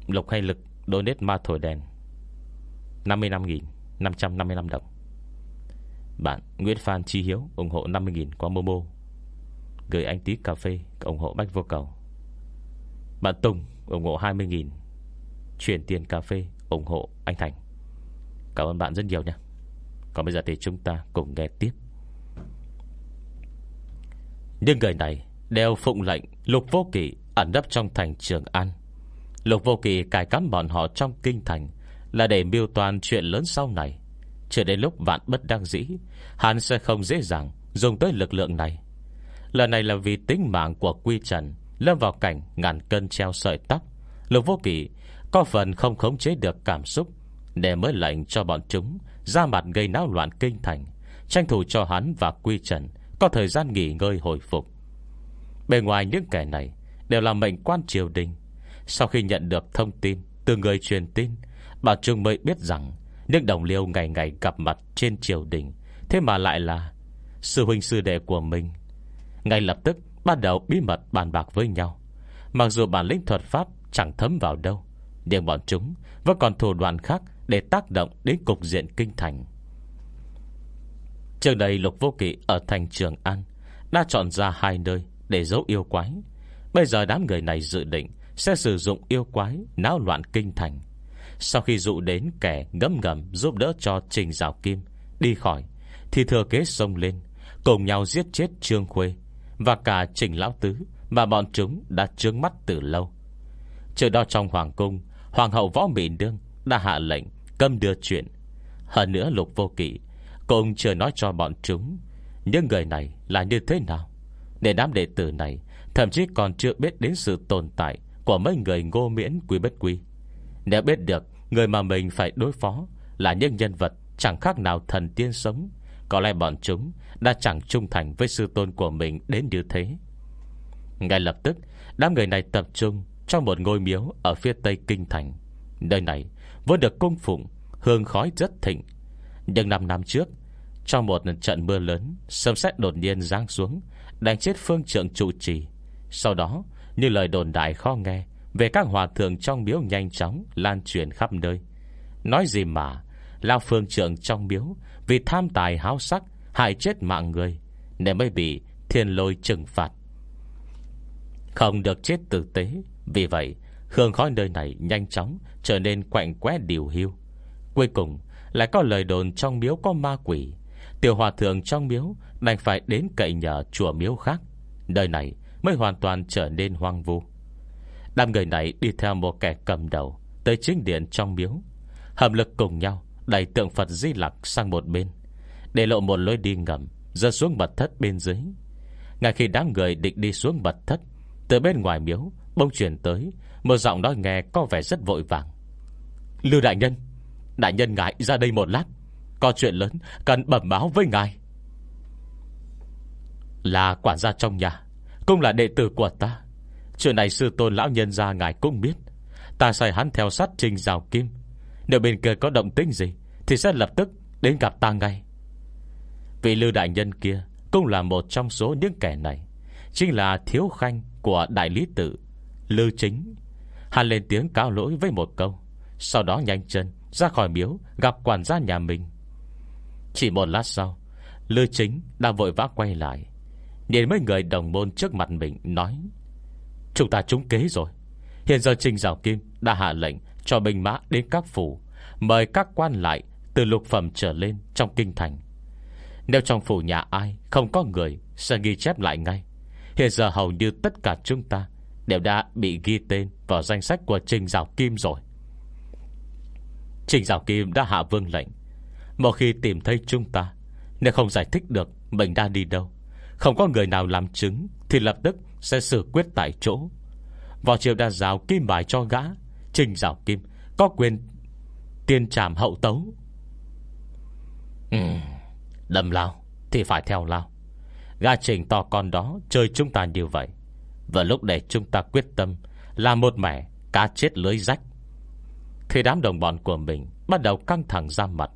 Lục hay Lực, Đôi nết ma thổi đèn. 55.555 đồng. Bạn Nguyễn Phan Chi Hiếu ủng hộ 50.000 qua Momo. Gửi anh tí cà phê, ủng hộ Bách Vô Cầu. Bạn Tùng ủng hộ 20.000 Chuyển tiền cà phê, ủng hộ anh Thành. Cảm ơn bạn rất nhiều nha Còn bây giờ thì chúng ta cùng nghe tiếp. Nhưng người này Đều phụng lệnh Lục Vô Kỳ ẩn nấp trong thành Trường An. Lục Vô Kỳ cài cắm bọn họ trong kinh thành Là để miêu toàn chuyện lớn sau này. Chưa đến lúc vạn bất đăng dĩ, Hắn sẽ không dễ dàng Dùng tới lực lượng này. Lần này là vì tính mạng của Quy Trần, Lâm vào cảnh ngàn cân treo sợi tóc. Lục Vô Kỳ Có phần không khống chế được cảm xúc để mới lệnh cho bọn chúng Ra mặt gây náo loạn kinh thành, Tranh thủ cho hắn và Quy Trần Có thời gian nghỉ ngơi hồi phục. Bên ngoài những kẻ này Đều là mệnh quan triều đình. Sau khi nhận được thông tin Từ người truyền tin Bà Trung mới biết rằng Những đồng liêu ngày ngày gặp mặt trên triều đình. Thế mà lại là Sư huynh sư đệ của mình Ngay lập tức bắt đầu bí mật bàn bạc với nhau. Mặc dù bản lĩnh thuật pháp Chẳng thấm vào đâu, Nhưng bọn chúng vẫn còn thủ đoạn khác để tác động đến cục diện kinh thành. Trước đây, Lục Vô Kỵ ở thành Trường An Đã chọn ra hai nơi Để giấu yêu quái. Bây giờ đám người này dự định Sẽ sử dụng yêu quái náo loạn kinh thành. Sau khi dụ đến kẻ ngấm ngầm Giúp đỡ cho Trình Giảo Kim Đi khỏi, Thì thừa kế sông lên, Cùng nhau giết chết Trương Khuê Và cả Trình Lão Tứ Mà bọn chúng đã trướng mắt từ lâu. Trước đó trong Hoàng Cung, Hoàng hậu Võ Mỹ Đương đã hạ lệnh câm đưa chuyện. Hơn nữa Lục Vô Kỵ Cũng chưa nói cho bọn chúng, Những người này là như thế nào. Để đám đệ tử này Thậm chí còn chưa biết đến sự tồn tại Của mấy người ngô miễn quý bất quý Nếu biết được Người mà mình phải đối phó Là những nhân vật chẳng khác nào thần tiên sống, Có lẽ bọn chúng Đã chẳng trung thành với sư tôn của mình Đến như thế. Ngay lập tức, Đám người này tập trung Trong một ngôi miếu ở phía tây kinh thành. Nơi này vẫn được cung phụng, Hương khói rất thịnh. Nhưng năm năm trước, Trong một trận mưa lớn Sâm xét đột nhiên giáng xuống, Đánh chết phương trượng trụ trì. Sau đó, như lời đồn đại khó nghe, Về các hòa thượng trong miếu nhanh chóng Lan truyền khắp nơi. Nói gì mà, Lao phương trượng trong miếu Vì tham tài háo sắc, Hại chết mạng người, Nên mới bị thiên lôi trừng phạt. Không được chết tử tế, Vì vậy Hương khói nơi này nhanh chóng Trở nên quạnh quẽ điều hưu Cuối cùng, lại có lời đồn trong miếu có ma quỷ. Tiểu hòa thượng trong miếu Đành phải đến cậy nhờ chùa miếu khác. Nơi này mới hoàn toàn trở nên hoang vu. Đám người này đi theo một kẻ cầm đầu Tới chính điện trong miếu. Hầm lực cùng nhau Đẩy tượng Phật Di Lặc sang một bên, Để lộ một lối đi ngầm, Rơi xuống mật thất bên dưới. Ngay khi đám người định đi xuống mật thất, Từ bên ngoài miếu Bông chuyển tới một giọng nói nghe có vẻ rất vội vàng. Lưu đại nhân Đại nhân ngại ra đây một lát, Có chuyện lớn, cần bẩm báo với ngài. Là quản gia trong nhà, Cũng là đệ tử của ta. Chuyện này sư tôn lão nhân ra ngài cũng biết. Ta sai hắn theo sát trình rào kim. Nếu bên kia có động tính gì, Thì sẽ lập tức đến gặp ta ngay. Vị lưu đại nhân kia Cũng là một trong số những kẻ này. Chính là thiếu khanh của đại lý tự, Lưu chính. Hắn lên tiếng cáo lỗi với một câu. Sau đó nhanh chân ra khỏi miếu, Gặp quản gia nhà mình. Chỉ một lát sau, lư chính đã vội vã quay lại. Nhìn mấy người đồng môn trước mặt mình, Nói, Chúng ta trúng kế rồi. Hiện giờ Trình Giảo Kim đã hạ lệnh Cho binh mã đến các phủ, Mời các quan lại từ lục phẩm trở lên Trong kinh thành. Nếu trong phủ nhà ai không có người, Sẽ ghi chép lại ngay. Hiện giờ hầu như tất cả chúng ta Đều đã bị ghi tên vào danh sách của Trình Giảo Kim rồi. Trình Giảo Kim đã hạ vương lệnh. Một khi tìm thấy chúng ta Nếu không giải thích được mình đang đi đâu Không có người nào làm chứng Thì lập tức sẽ xử quyết tại chỗ. Võ triều đã rào kim bài cho gã Trình Giảo Kim Có quyền tiên trảm hậu tấu. Ừ, Đâm lao Thì phải theo lao. Gã trình to con đó chơi chúng ta như vậy và lúc để chúng ta quyết tâm Là một mẻ cá chết lưới rách. Thì đám đồng bọn của mình Bắt đầu căng thẳng ra mặt,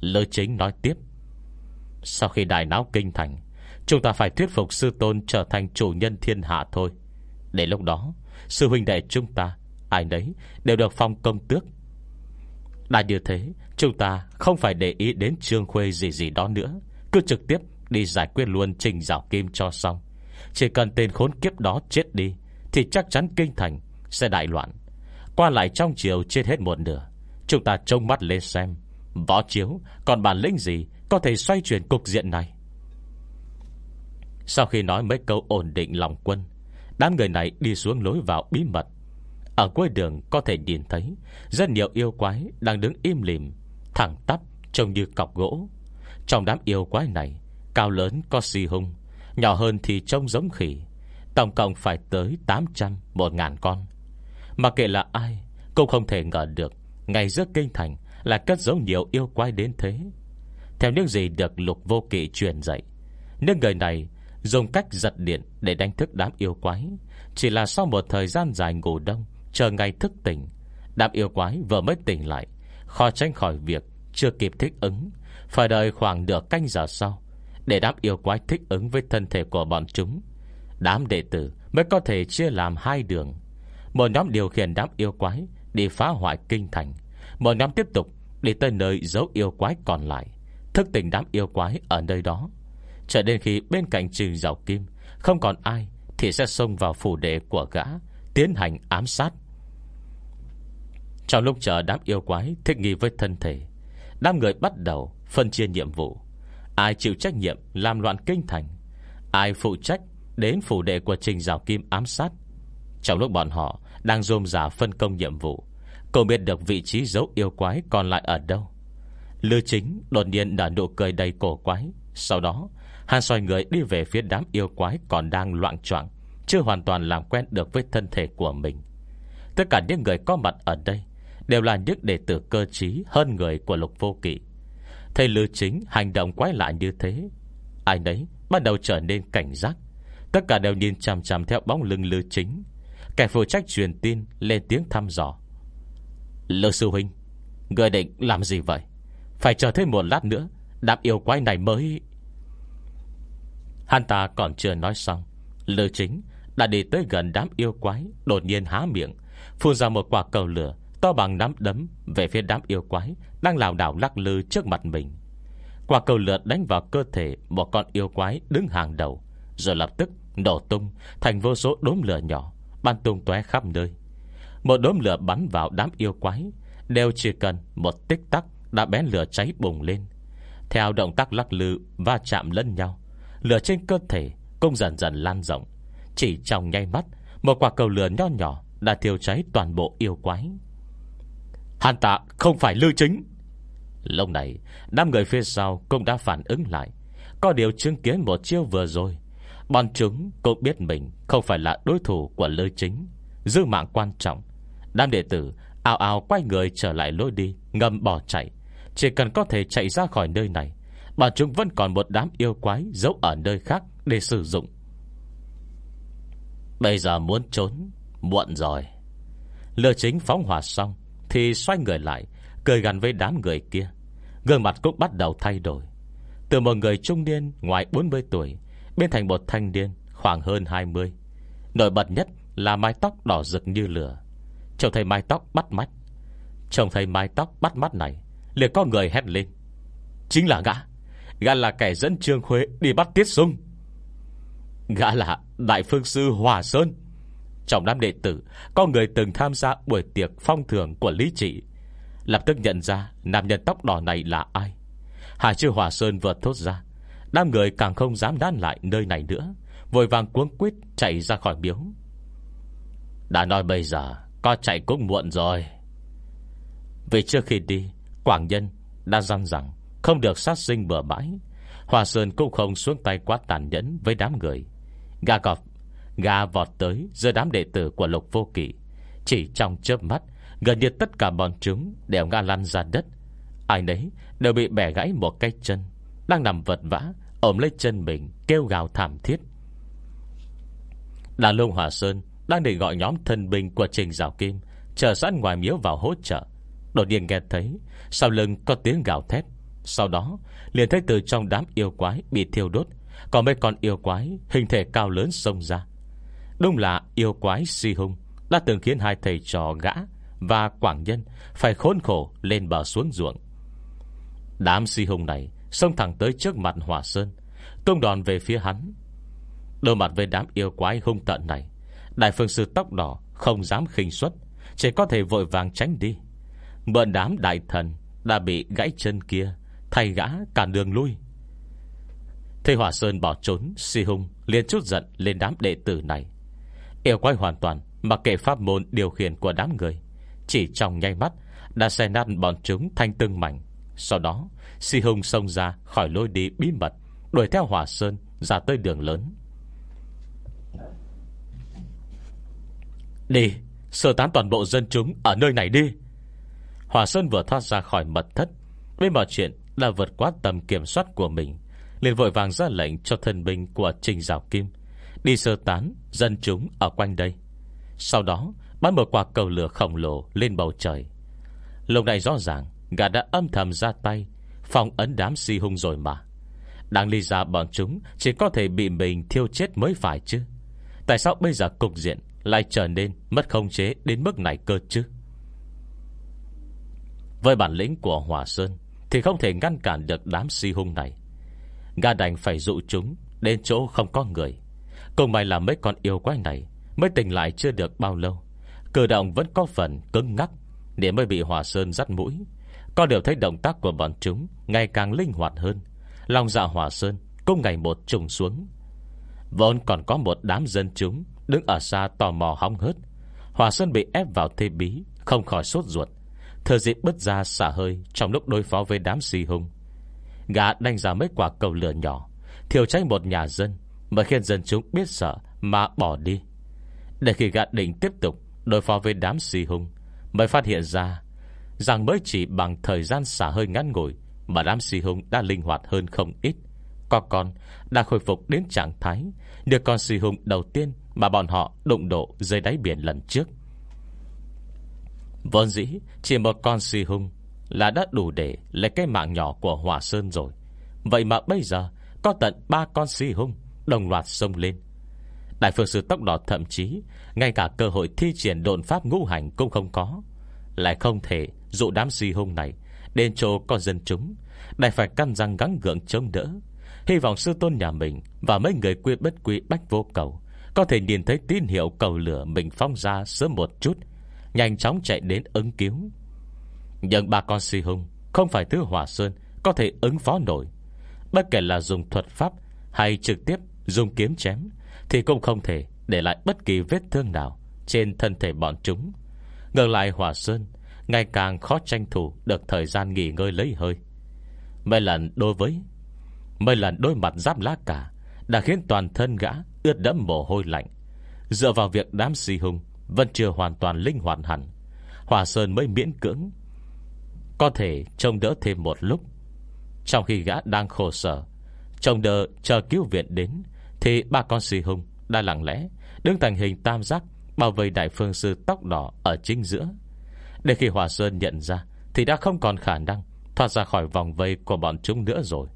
Lơ chính nói tiếp. Sau khi đại náo kinh thành, Chúng ta phải thuyết phục sư tôn trở thành chủ nhân thiên hạ thôi. Để lúc đó, Sư huynh đệ chúng ta, Ai nấy đều được phong công tước. Đã như thế, Chúng ta không phải để ý đến trương khuê gì gì đó nữa. Cứ trực tiếp đi giải quyết luôn trình rào kim cho xong. Chỉ cần tên khốn kiếp đó chết đi, Thì chắc chắn kinh thành Sẽ đại loạn. Qua lại trong chiều chết hết một nửa. Chúng ta trông mắt lên xem, Võ chiếu, còn bản lĩnh gì Có thể xoay chuyển cục diện này? Sau khi nói mấy câu ổn định lòng quân, Đám người này đi xuống lối vào bí mật. Ở cuối đường có thể nhìn thấy, Rất nhiều yêu quái đang đứng im lìm, Thẳng tắp trông như cọc gỗ. Trong đám yêu quái này, Cao lớn có si hung Nhỏ hơn thì trông giống khỉ. Tổng cộng phải tới 800 một ngàn con. Mà kệ là ai, Cũng không thể ngờ được, Ngày giữa kinh thành Là cất giống nhiều yêu quái đến thế. Theo những gì được lục vô kỵ truyền dạy, Những người này Dùng cách giật điện để đánh thức đám yêu quái. Chỉ là sau một thời gian dài ngủ đông, Chờ ngày thức tỉnh, Đám yêu quái vừa mới tỉnh lại, Khó tránh khỏi việc chưa kịp thích ứng. Phải đợi khoảng nửa canh giờ sau để đám yêu quái thích ứng với thân thể của bọn chúng. Đám đệ tử mới có thể chia làm hai đường. Một nhóm điều khiển đám yêu quái Đi phá hoại kinh thành. Một nhóm tiếp tục đi tới nơi giấu yêu quái còn lại. Thức tỉnh đám yêu quái ở nơi đó. Cho đến khi bên cạnh trường rào kim, Không còn ai, Thì sẽ xông vào phủ đệ của gã, Tiến hành ám sát. Trong lúc chờ đám yêu quái Thích nghi với thân thể, Đám người bắt đầu phân chia nhiệm vụ. Ai chịu trách nhiệm làm loạn kinh thành, Ai phụ trách Đến phủ đệ của Trình Giảo Kim ám sát. Trong lúc bọn họ Đang rôm giả phân công nhiệm vụ, Cô biết được vị trí dấu yêu quái còn lại ở đâu. Lư chính đột nhiên đã nụ cười đầy cổ quái. Sau đó, Hắn xoay người đi về phía đám yêu quái Còn đang loạn trọng Chưa hoàn toàn làm quen được với thân thể của mình. Tất cả những người có mặt ở đây Đều là những đệ tử cơ trí Hơn người của lục vô kỵ. Thầy Lư chính hành động quái lạ như thế. Ai nấy bắt đầu trở nên cảnh giác. Tất cả đều nhìn chằm chằm theo bóng lưng Lư chính. Kẻ phụ trách truyền tin Lên tiếng thăm dò. Lư sư huynh Người định làm gì vậy? Phải chờ thêm một lát nữa, Đám yêu quái này mới Hắn ta còn chưa nói xong, Lư chính đã đi tới gần đám yêu quái, Đột nhiên há miệng, Phun ra một quả cầu lửa To bằng nắm đấm Về phía đám yêu quái Đang lào đảo lắc lư trước mặt mình. Quả cầu lửa đánh vào cơ thể, Một con yêu quái đứng hàng đầu, Rồi lập tức nổ tung Thành vô số đốm lửa nhỏ Ban tung tóe khắp nơi. Một đốm lửa bắn vào đám yêu quái, Đều chỉ cần một tích tắc Đã bén lửa cháy bùng lên. Theo động tác lắc lư Va chạm lẫn nhau, Lửa trên cơ thể cũng dần dần lan rộng. Chỉ trong nháy mắt, Một quả cầu lửa nho nhỏ Đã thiêu cháy toàn bộ yêu quái. Hàn tạ không phải lưu chính. Lúc này, Đám người phía sau cũng đã phản ứng lại. Có điều chứng kiến một chiêu vừa rồi, Bọn chúng cũng biết mình Không phải là đối thủ của lư chính. Dư mạng quan trọng, Đám đệ tử ào ào quay người trở lại lối đi, Ngầm bỏ chạy. Chỉ cần có thể chạy ra khỏi nơi này, Bọn chúng vẫn còn một đám yêu quái Giấu ở nơi khác để sử dụng. Bây giờ muốn trốn, Muộn rồi. Lừa chính phóng hỏa xong thì xoay người lại, Cười gần với đám người kia. Gương mặt cũng bắt đầu thay đổi. Từ một người trung niên ngoài 40 tuổi, Biến thành một thanh niên khoảng hơn 20 Nổi bật nhất là mái tóc đỏ rực như lửa. Trông thấy mái tóc bắt mắt. Trông thấy mái tóc bắt mắt này, liền có người hét lên. Chính là gã. Gã là kẻ dẫn Trương huế đi bắt Tiết Sung. Gã là Đại Phương Sư Hòa Sơn. Trong đám đệ tử, Có người từng tham gia buổi tiệc phong thường của Lý Trị. Lập tức nhận ra Nam nhân tóc đỏ này là ai. Hà chư Hòa Sơn vừa thốt ra, Đám người càng không dám đan lại nơi này nữa, Vội vàng cuống quyết chạy ra khỏi biếu. Đã nói bây giờ, Có chạy cũng muộn rồi. Vì trước khi đi, Quảng Nhân đã răng rằng Không được sát sinh bừa bãi. Hòa Sơn cũng không xuống tay quá tàn nhẫn Với đám người. Gà cọp Gà vọt tới giữa đám đệ tử của lục vô kỷ Chỉ trong chớp mắt, Gần như tất cả bọn chúng Đều ngã lăn ra đất. Ai nấy đều bị bẻ gãy một cái chân, Đang nằm vật vã, Ôm lấy chân mình, kêu gào thảm thiết. Đà Lông Hòa Sơn Đang để gọi nhóm thân binh của Trình Giảo Kim Chờ sẵn ngoài miếu vào hỗ trợ. Đột nhiên nghe thấy, Sau lưng có tiếng gào thét. Sau đó, liền thấy từ trong đám yêu quái Bị thiêu đốt Còn mấy con yêu quái hình thể cao lớn xông ra. Đúng là yêu quái si hung, Đã từng khiến hai thầy trò gã Và quảng nhân Phải khốn khổ lên bờ xuống ruộng. Đám si hung này Xông thẳng tới trước mặt Hòa Sơn, Tung đòn về phía hắn. Đôi mặt với đám yêu quái hung tận này, Đại phương sư tóc đỏ Không dám khinh suất, Chỉ có thể vội vàng tránh đi. Mượn đám đại thần Đã bị gãy chân kia, Thay gã cả đường lui. Thế Hòa Sơn bỏ trốn, Si hung liền chút giận lên đám đệ tử này. Yêu quái hoàn toàn Mặc kệ pháp môn điều khiển của đám người. Chỉ trong nháy mắt, Đã xe nát bọn chúng thanh tương mảnh. Sau đó, Si hùng xông ra khỏi lối đi bí mật, Đuổi theo Hòa Sơn ra tới đường lớn. Đi, Sơ tán toàn bộ dân chúng ở nơi này đi. Hòa Sơn vừa thoát ra khỏi mật thất Với mọi chuyện đã vượt quá tầm kiểm soát của mình, liền vội vàng ra lệnh cho thân binh của Trình Giảo Kim Đi sơ tán, dân chúng ở quanh đây. Sau đó bắn một quả cầu lửa khổng lồ lên bầu trời. Lúc này rõ ràng, Gã đã âm thầm ra tay Phòng ấn đám si hung rồi mà. Đáng lý ra bọn chúng, Chỉ có thể bị mình thiêu chết mới phải chứ. Tại sao bây giờ cục diện Lại trở nên mất không chế đến mức này cơ chứ? Với bản lĩnh của Hòa Sơn, Thì không thể ngăn cản được đám si hung này. Gà đành phải dụ chúng Đến chỗ không có người. Cùng may là mấy con yêu quái này, Mới tỉnh lại chưa được bao lâu. Cử động vẫn có phần cứng ngắc, Để mới bị Hòa Sơn dắt mũi. Có điều thấy động tác của bọn chúng Ngày càng linh hoạt hơn. Lòng dạ Hòa Sơn cũng ngày một trùng xuống. Vốn còn có một đám dân chúng Đứng ở xa tò mò hóng hớt. Hòa Sơn bị ép vào thê bí, Không khỏi sốt ruột. Thời dịp bứt ra xả hơi Trong lúc đối phó với đám si hung. Gã đánh ra mấy quả cầu lửa nhỏ, Thiêu cháy một nhà dân mà khiến dân chúng biết sợ Mà bỏ đi. Để khi gạt định tiếp tục Đối phó với đám si hung, Mới phát hiện ra Rằng mới chỉ bằng thời gian xả hơi ngắn ngủi Mà đám si hung đã linh hoạt hơn không ít. Có con đã khôi phục đến trạng thái Được con si hung đầu tiên Mà bọn họ đụng độ dưới đáy biển lần trước. Vốn dĩ, Chỉ một con si hung Là đã đủ để lấy cái mạng nhỏ của Hòa Sơn rồi. Vậy mà bây giờ Có tận ba con si hung Đồng loạt sông lên. Đại phương sư tốc độ thậm chí, Ngay cả cơ hội thi triển độn pháp ngũ hành Cũng không có. Lại không thể dụ đám si hung này Đến chỗ có dân chúng Đại phải căn răng gắng gượng chống đỡ. Hy vọng sư tôn nhà mình Và mấy người quy bất quy bách vô cầu Có thể nhìn thấy tín hiệu cầu lửa Mình phong ra sớm một chút, Nhanh chóng chạy đến ứng cứu. Nhưng ba con si hung Không phải thứ hỏa sơn Có thể ứng phó nổi, Bất kể là dùng thuật pháp Hay trực tiếp dùng kiếm chém, Thì cũng không thể để lại bất kỳ vết thương nào Trên thân thể bọn chúng. Ngược lại hỏa sơn, Ngày càng khó tranh thủ được thời gian nghỉ ngơi lấy hơi. Mấy lần đối với, Mấy lần đôi mặt giáp lá cả Đã khiến toàn thân gã ướt đẫm mồ hôi lạnh. Dựa vào việc đám si hung Vẫn chưa hoàn toàn linh hoạt hẳn Hòa Sơn mới miễn cưỡng Có thể trông đỡ thêm một lúc. Trong khi gã đang khổ sở, Trông đỡ chờ cứu viện đến thì ba con si hùng đã lặng lẽ Đứng thành hình tam giác Bảo vệ đại phương sư tóc đỏ ở chính giữa. Để khi Hòa Sơn nhận ra, Thì đã không còn khả năng Thoát ra khỏi vòng vây của bọn chúng nữa rồi.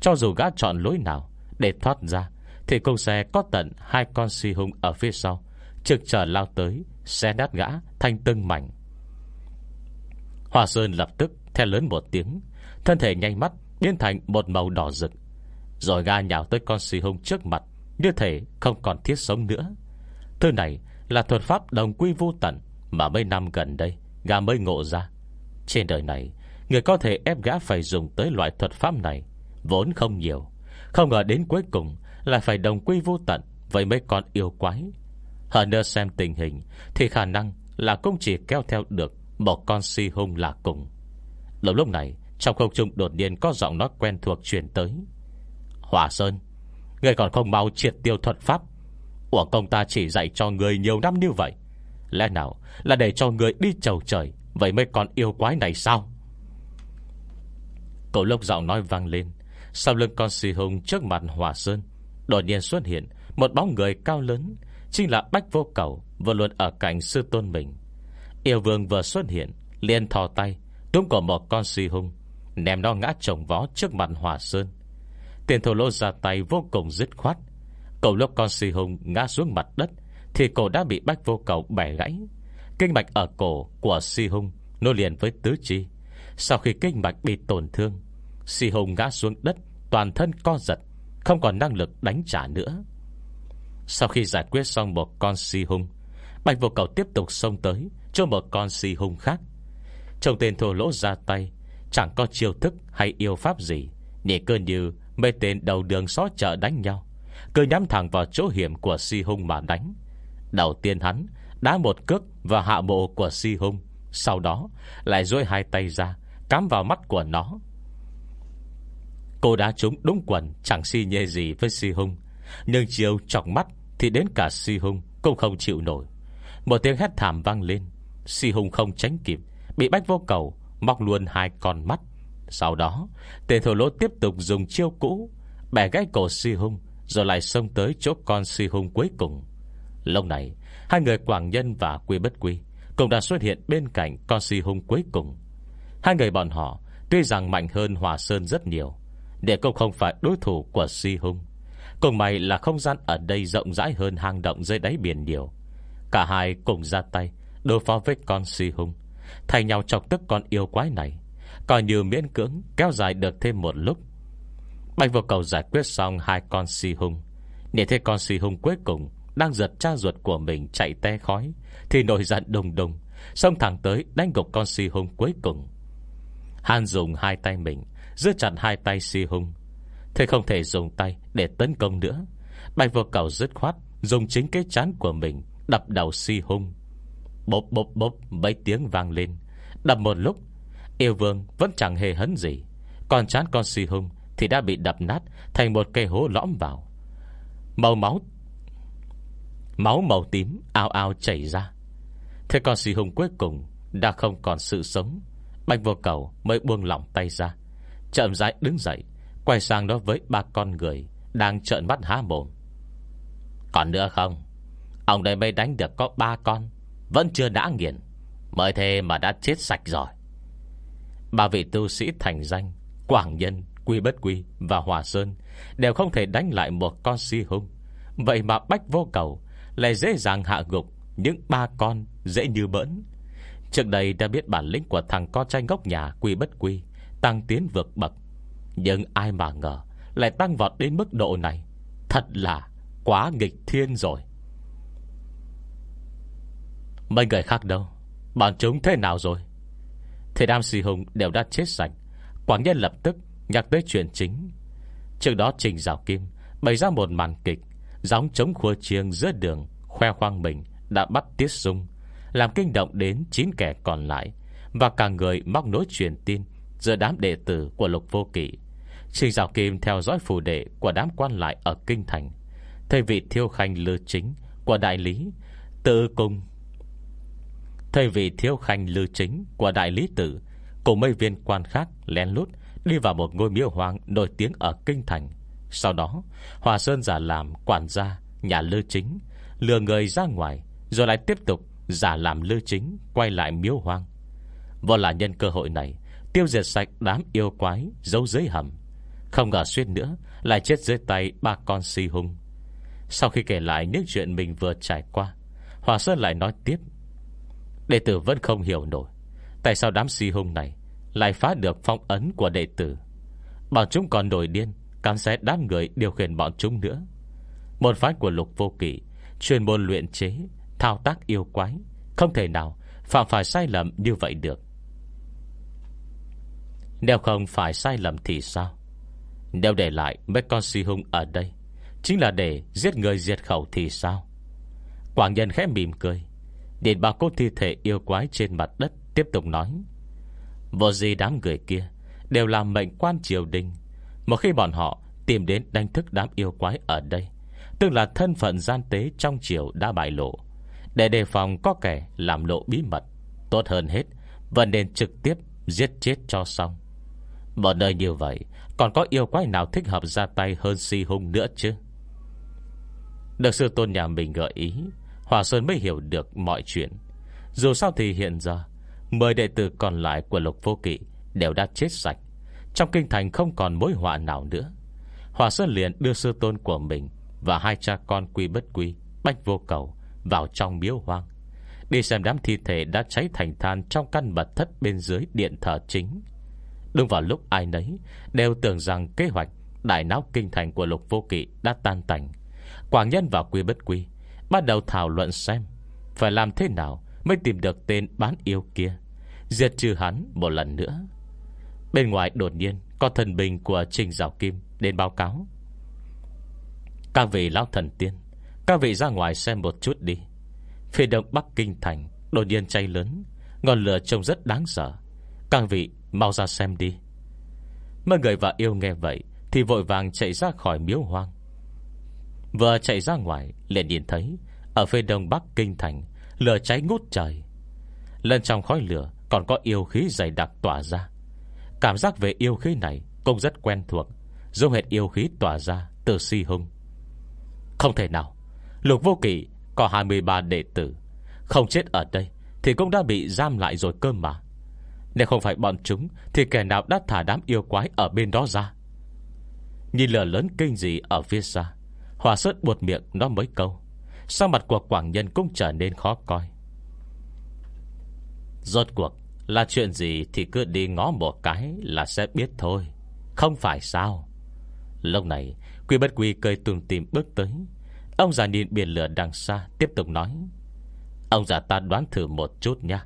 Cho dù gã chọn lối nào Để thoát ra, Thì cũng sẽ có tận hai con si hung ở phía sau, Trực chờ lao tới Xe đát gã thanh tưng mảnh. Hòa Sơn lập tức Theo lớn một tiếng, Thân thể nhanh mắt biến thành một màu đỏ rực. Rồi ga nhào tới con si hung trước mặt, Như thể không còn thiết sống nữa. Thứ này là thuật pháp đồng quy vô tận Mà mấy năm gần đây Gà mới ngộ ra. Trên đời này, Người có thể ép gã phải dùng tới loại thuật pháp này, Vốn không nhiều. Không ngờ đến cuối cùng Lại phải đồng quy vô tận Với mấy con yêu quái. Hơn nữa xem tình hình Thì khả năng là cũng chỉ kéo theo được Một con si hung là cùng. Lúc lúc này, Trong không trung đột nhiên có giọng nói quen thuộc truyền tới. Hỏa Sơn. Người còn không mau triệt tiêu thuật pháp. Của công ta chỉ dạy cho người nhiều năm như vậy. Lẽ nào là để cho người đi chầu trời, Vậy mấy con yêu quái này sao? Cậu lốc giọng nói vang lên. Sau lưng con xì hùng trước mặt Hòa Sơn, Đột nhiên xuất hiện Một bóng người cao lớn, Chính là Bách Vô Cầu, Vừa luôn ở cạnh sư tôn mình. Yêu vương vừa xuất hiện, liền thò tay Đúng của một con xì hùng Ném nó ngã trồng vó trước mặt Hòa Sơn. Tiền thổ lô ra tay vô cùng dứt khoát. Cậu lúc con si hùng ngã xuống mặt đất Thì cổ đã bị Bách Vô Cầu bẻ gãy. Kinh mạch ở cổ của si hùng Nối liền với tứ chi. Sau khi kinh mạch bị tổn thương Si hùng ngã xuống đất Toàn thân co giật Không còn năng lực đánh trả nữa. Sau khi giải quyết xong một con si hùng, Bạch vô cầu tiếp tục xông tới Cho một con si hùng khác. Trong tên thô lỗ ra tay Chẳng có chiêu thức hay yêu pháp gì Nhẹ cơ như mấy tên đầu đường xó chợ đánh nhau. Cứ nhắm thẳng vào chỗ hiểm của si hung mà đánh. Đầu tiên hắn Đá một cước vào hạ bộ của si hung. Sau đó lại dôi hai tay ra, Cắm vào mắt của nó. Cô đá trúng đúng quần, Chẳng si nhê gì với si hung. Nhưng chiều chọc mắt Thì đến cả si hung cũng không chịu nổi. Một tiếng hét thảm vang lên. Si hung không tránh kịp, Bị bách vô cầu móc luôn hai con mắt. Sau đó Tên thổ lỗ tiếp tục dùng chiêu cũ. Bẻ gãy cổ si hung, Rồi lại xông tới chỗ con si hung cuối cùng. Lúc này, Hai người Quảng Nhân và Quy Bất Quy Cũng đã xuất hiện bên cạnh con si hung cuối cùng. Hai người bọn họ Tuy rằng mạnh hơn Hòa Sơn rất nhiều, Để cũng không phải đối thủ của si hung, Cùng mày là không gian ở đây rộng rãi hơn hang động dưới đáy biển nhiều. Cả hai cùng ra tay Đối phó với con si hung, Thay nhau chọc tức con yêu quái này. Coi như miễn cưỡng kéo dài được thêm một lúc. Bạch vô cầu giải quyết xong Hai con si hung. Để thấy con si hung cuối cùng Đang giật cha ruột của mình chạy te khói, Thì nổi giận đùng đùng, Xông thẳng tới đánh gục con si hung cuối cùng. Hàn dùng hai tay mình, Giữ chặt hai tay si hung. Thế không thể dùng tay để tấn công nữa. Bạch vô cầu dứt khoát Dùng chính cái chán của mình Đập đầu si hung. Bốp bốp bốp mấy tiếng vang lên. Đập một lúc Yêu vương vẫn chẳng hề hấn gì. Còn chán con si hung Thì đã bị đập nát Thành một cây hố lõm vào. Màu máu Máu màu tím ao ao chảy ra. Thế con si hung cuối cùng Đã không còn sự sống. Bạch vô cầu mới buông lỏng tay ra, Chậm rãi đứng dậy, Quay sang đó với ba con người Đang trợn mắt há mồm. Còn nữa không? Ông đây mới đánh được có ba con, Vẫn chưa đã nghiền. Mới thế mà đã chết sạch rồi. Ba vị tu sĩ thành danh Quảng Nhân, Quy Bất Quy và Hòa Sơn Đều không thể đánh lại một con si hung. Vậy mà Bách Vô Cầu Lại dễ dàng hạ gục Những ba con dễ như bỡn. Trước đây đã biết bản lĩnh của thằng con trai ngốc nhà Quy Bất Quy Tăng tiến vượt bậc Nhưng ai mà ngờ Lại tăng vọt đến mức độ này. Thật là quá nghịch thiên rồi. Mấy người khác đâu? Bọn chúng thế nào rồi? Thì Đam si Hùng đều đã chết sạch. Quảng Nhân lập tức nhắc tới chuyện chính. Trước đó Trình Giảo Kim Bày ra một màn kịch, Gióng chống khua chiêng giữa đường, Khoe khoang mình đã bắt Tiết Dung, Làm kinh động đến 9 kẻ còn lại Và cả người móc nối truyền tin Giữa đám đệ tử của Lục Vô Kỵ. Trình Giảo Kim theo dõi phù đệ Của đám quan lại ở Kinh Thành Thầy vị thiêu khanh lư chính Của đại lý, Tự cùng Thầy vị thiếu khanh, lư chính Của đại lý tử, Cùng mấy viên quan khác lén lút Đi vào một ngôi miếu hoang nổi tiếng ở Kinh Thành. Sau đó, Hòa Sơn giả làm quản gia Nhà lư chính, Lừa người ra ngoài, Rồi lại tiếp tục giả làm lư chính Quay lại miếu hoang. Vô là nhân cơ hội này, Tiêu diệt sạch đám yêu quái Giấu dưới hầm. Không ngờ suýt nữa, Lại chết dưới tay ba con si hung. Sau khi kể lại những chuyện mình vừa trải qua, Hòa Sơn lại nói tiếp. Đệ tử vẫn không hiểu nổi. Tại sao đám si hung này Lại phá được phong ấn của đệ tử? Bọn chúng còn nổi điên cám xét đám người điều khiển bọn chúng nữa. Một phái của lục vô kỷ Chuyên môn luyện chế, Thao tác yêu quái, Không thể nào phạm phải sai lầm như vậy được. Nếu không phải sai lầm thì sao? Nếu để lại mấy con si hung ở đây, Chính là để giết người diệt khẩu thì sao? Quảng nhân khẽ mỉm cười. Điện bà cốt thi thể yêu quái trên mặt đất, Tiếp tục nói. Vô gì đám người kia Đều là mệnh quan triều đình Một khi bọn họ tìm đến đánh thức đám yêu quái ở đây, Tức là thân phận gian tế trong triều đã bại lộ. Để đề phòng có kẻ làm lộ bí mật, Tốt hơn hết, Vẫn nên trực tiếp giết chết cho xong. Một nơi như vậy, Còn có yêu quái nào thích hợp ra tay hơn si hung nữa chứ? Được sư tôn nhà mình gợi ý Hòa Sơn mới hiểu được mọi chuyện. Dù sao thì hiện giờ, Mười đệ tử còn lại của Lục Vô Kỵ Đều đã chết sạch. Trong kinh thành không còn mối họa nào nữa. Hòa Sơn liền đưa sư tôn của mình Và hai cha con quy bất quy, Bách vô cầu, Vào trong miếu hoang. Đi xem đám thi thể đã cháy thành than Trong căn mật thất bên dưới điện thờ chính. Đúng vào lúc ai nấy Đều tưởng rằng kế hoạch Đại náo kinh thành của lục vô kỵ đã tan tành. Quảng nhân và quy bất quy Bắt đầu thảo luận xem Phải làm thế nào mới tìm được tên bán yêu kia, Diệt trừ hắn một lần nữa. Bên ngoài đột nhiên Có thần bình của Trình Giảo Kim Đến báo cáo. Các vị lão thần tiên, Các vị ra ngoài xem một chút đi. Phía đông Bắc Kinh Thành Đột nhiên cháy lớn, Ngọn lửa trông rất đáng sợ. Các vị mau ra xem đi. Mấy người và yêu nghe vậy Thì vội vàng chạy ra khỏi miếu hoang. Vừa chạy ra ngoài, liền nhìn thấy, Ở phía đông bắc kinh thành, Lửa cháy ngút trời. Lên trong khói lửa Còn có yêu khí dày đặc tỏa ra. Cảm giác về yêu khí này Cũng rất quen thuộc, Giống hệt yêu khí tỏa ra từ si hung. Không thể nào, Lục vô kỵ có 23 đệ tử, Không chết ở đây Thì cũng đã bị giam lại rồi cơ mà. Nếu không phải bọn chúng Thì kẻ nào đã thả đám yêu quái ở bên đó ra? Nhìn lửa lớn kinh dị ở phía xa Hòa sớt buột miệng nó mới câu. Sao mặt của Quảng Nhân cũng trở nên khó coi? Rốt cuộc Là chuyện gì thì cứ đi ngó một cái Là sẽ biết thôi. Không phải sao? Lúc này, Quy bất quy cười tùm tìm bước tới. Ông già nhìn biển lửa đằng xa Tiếp tục nói. Ông già ta đoán thử một chút nha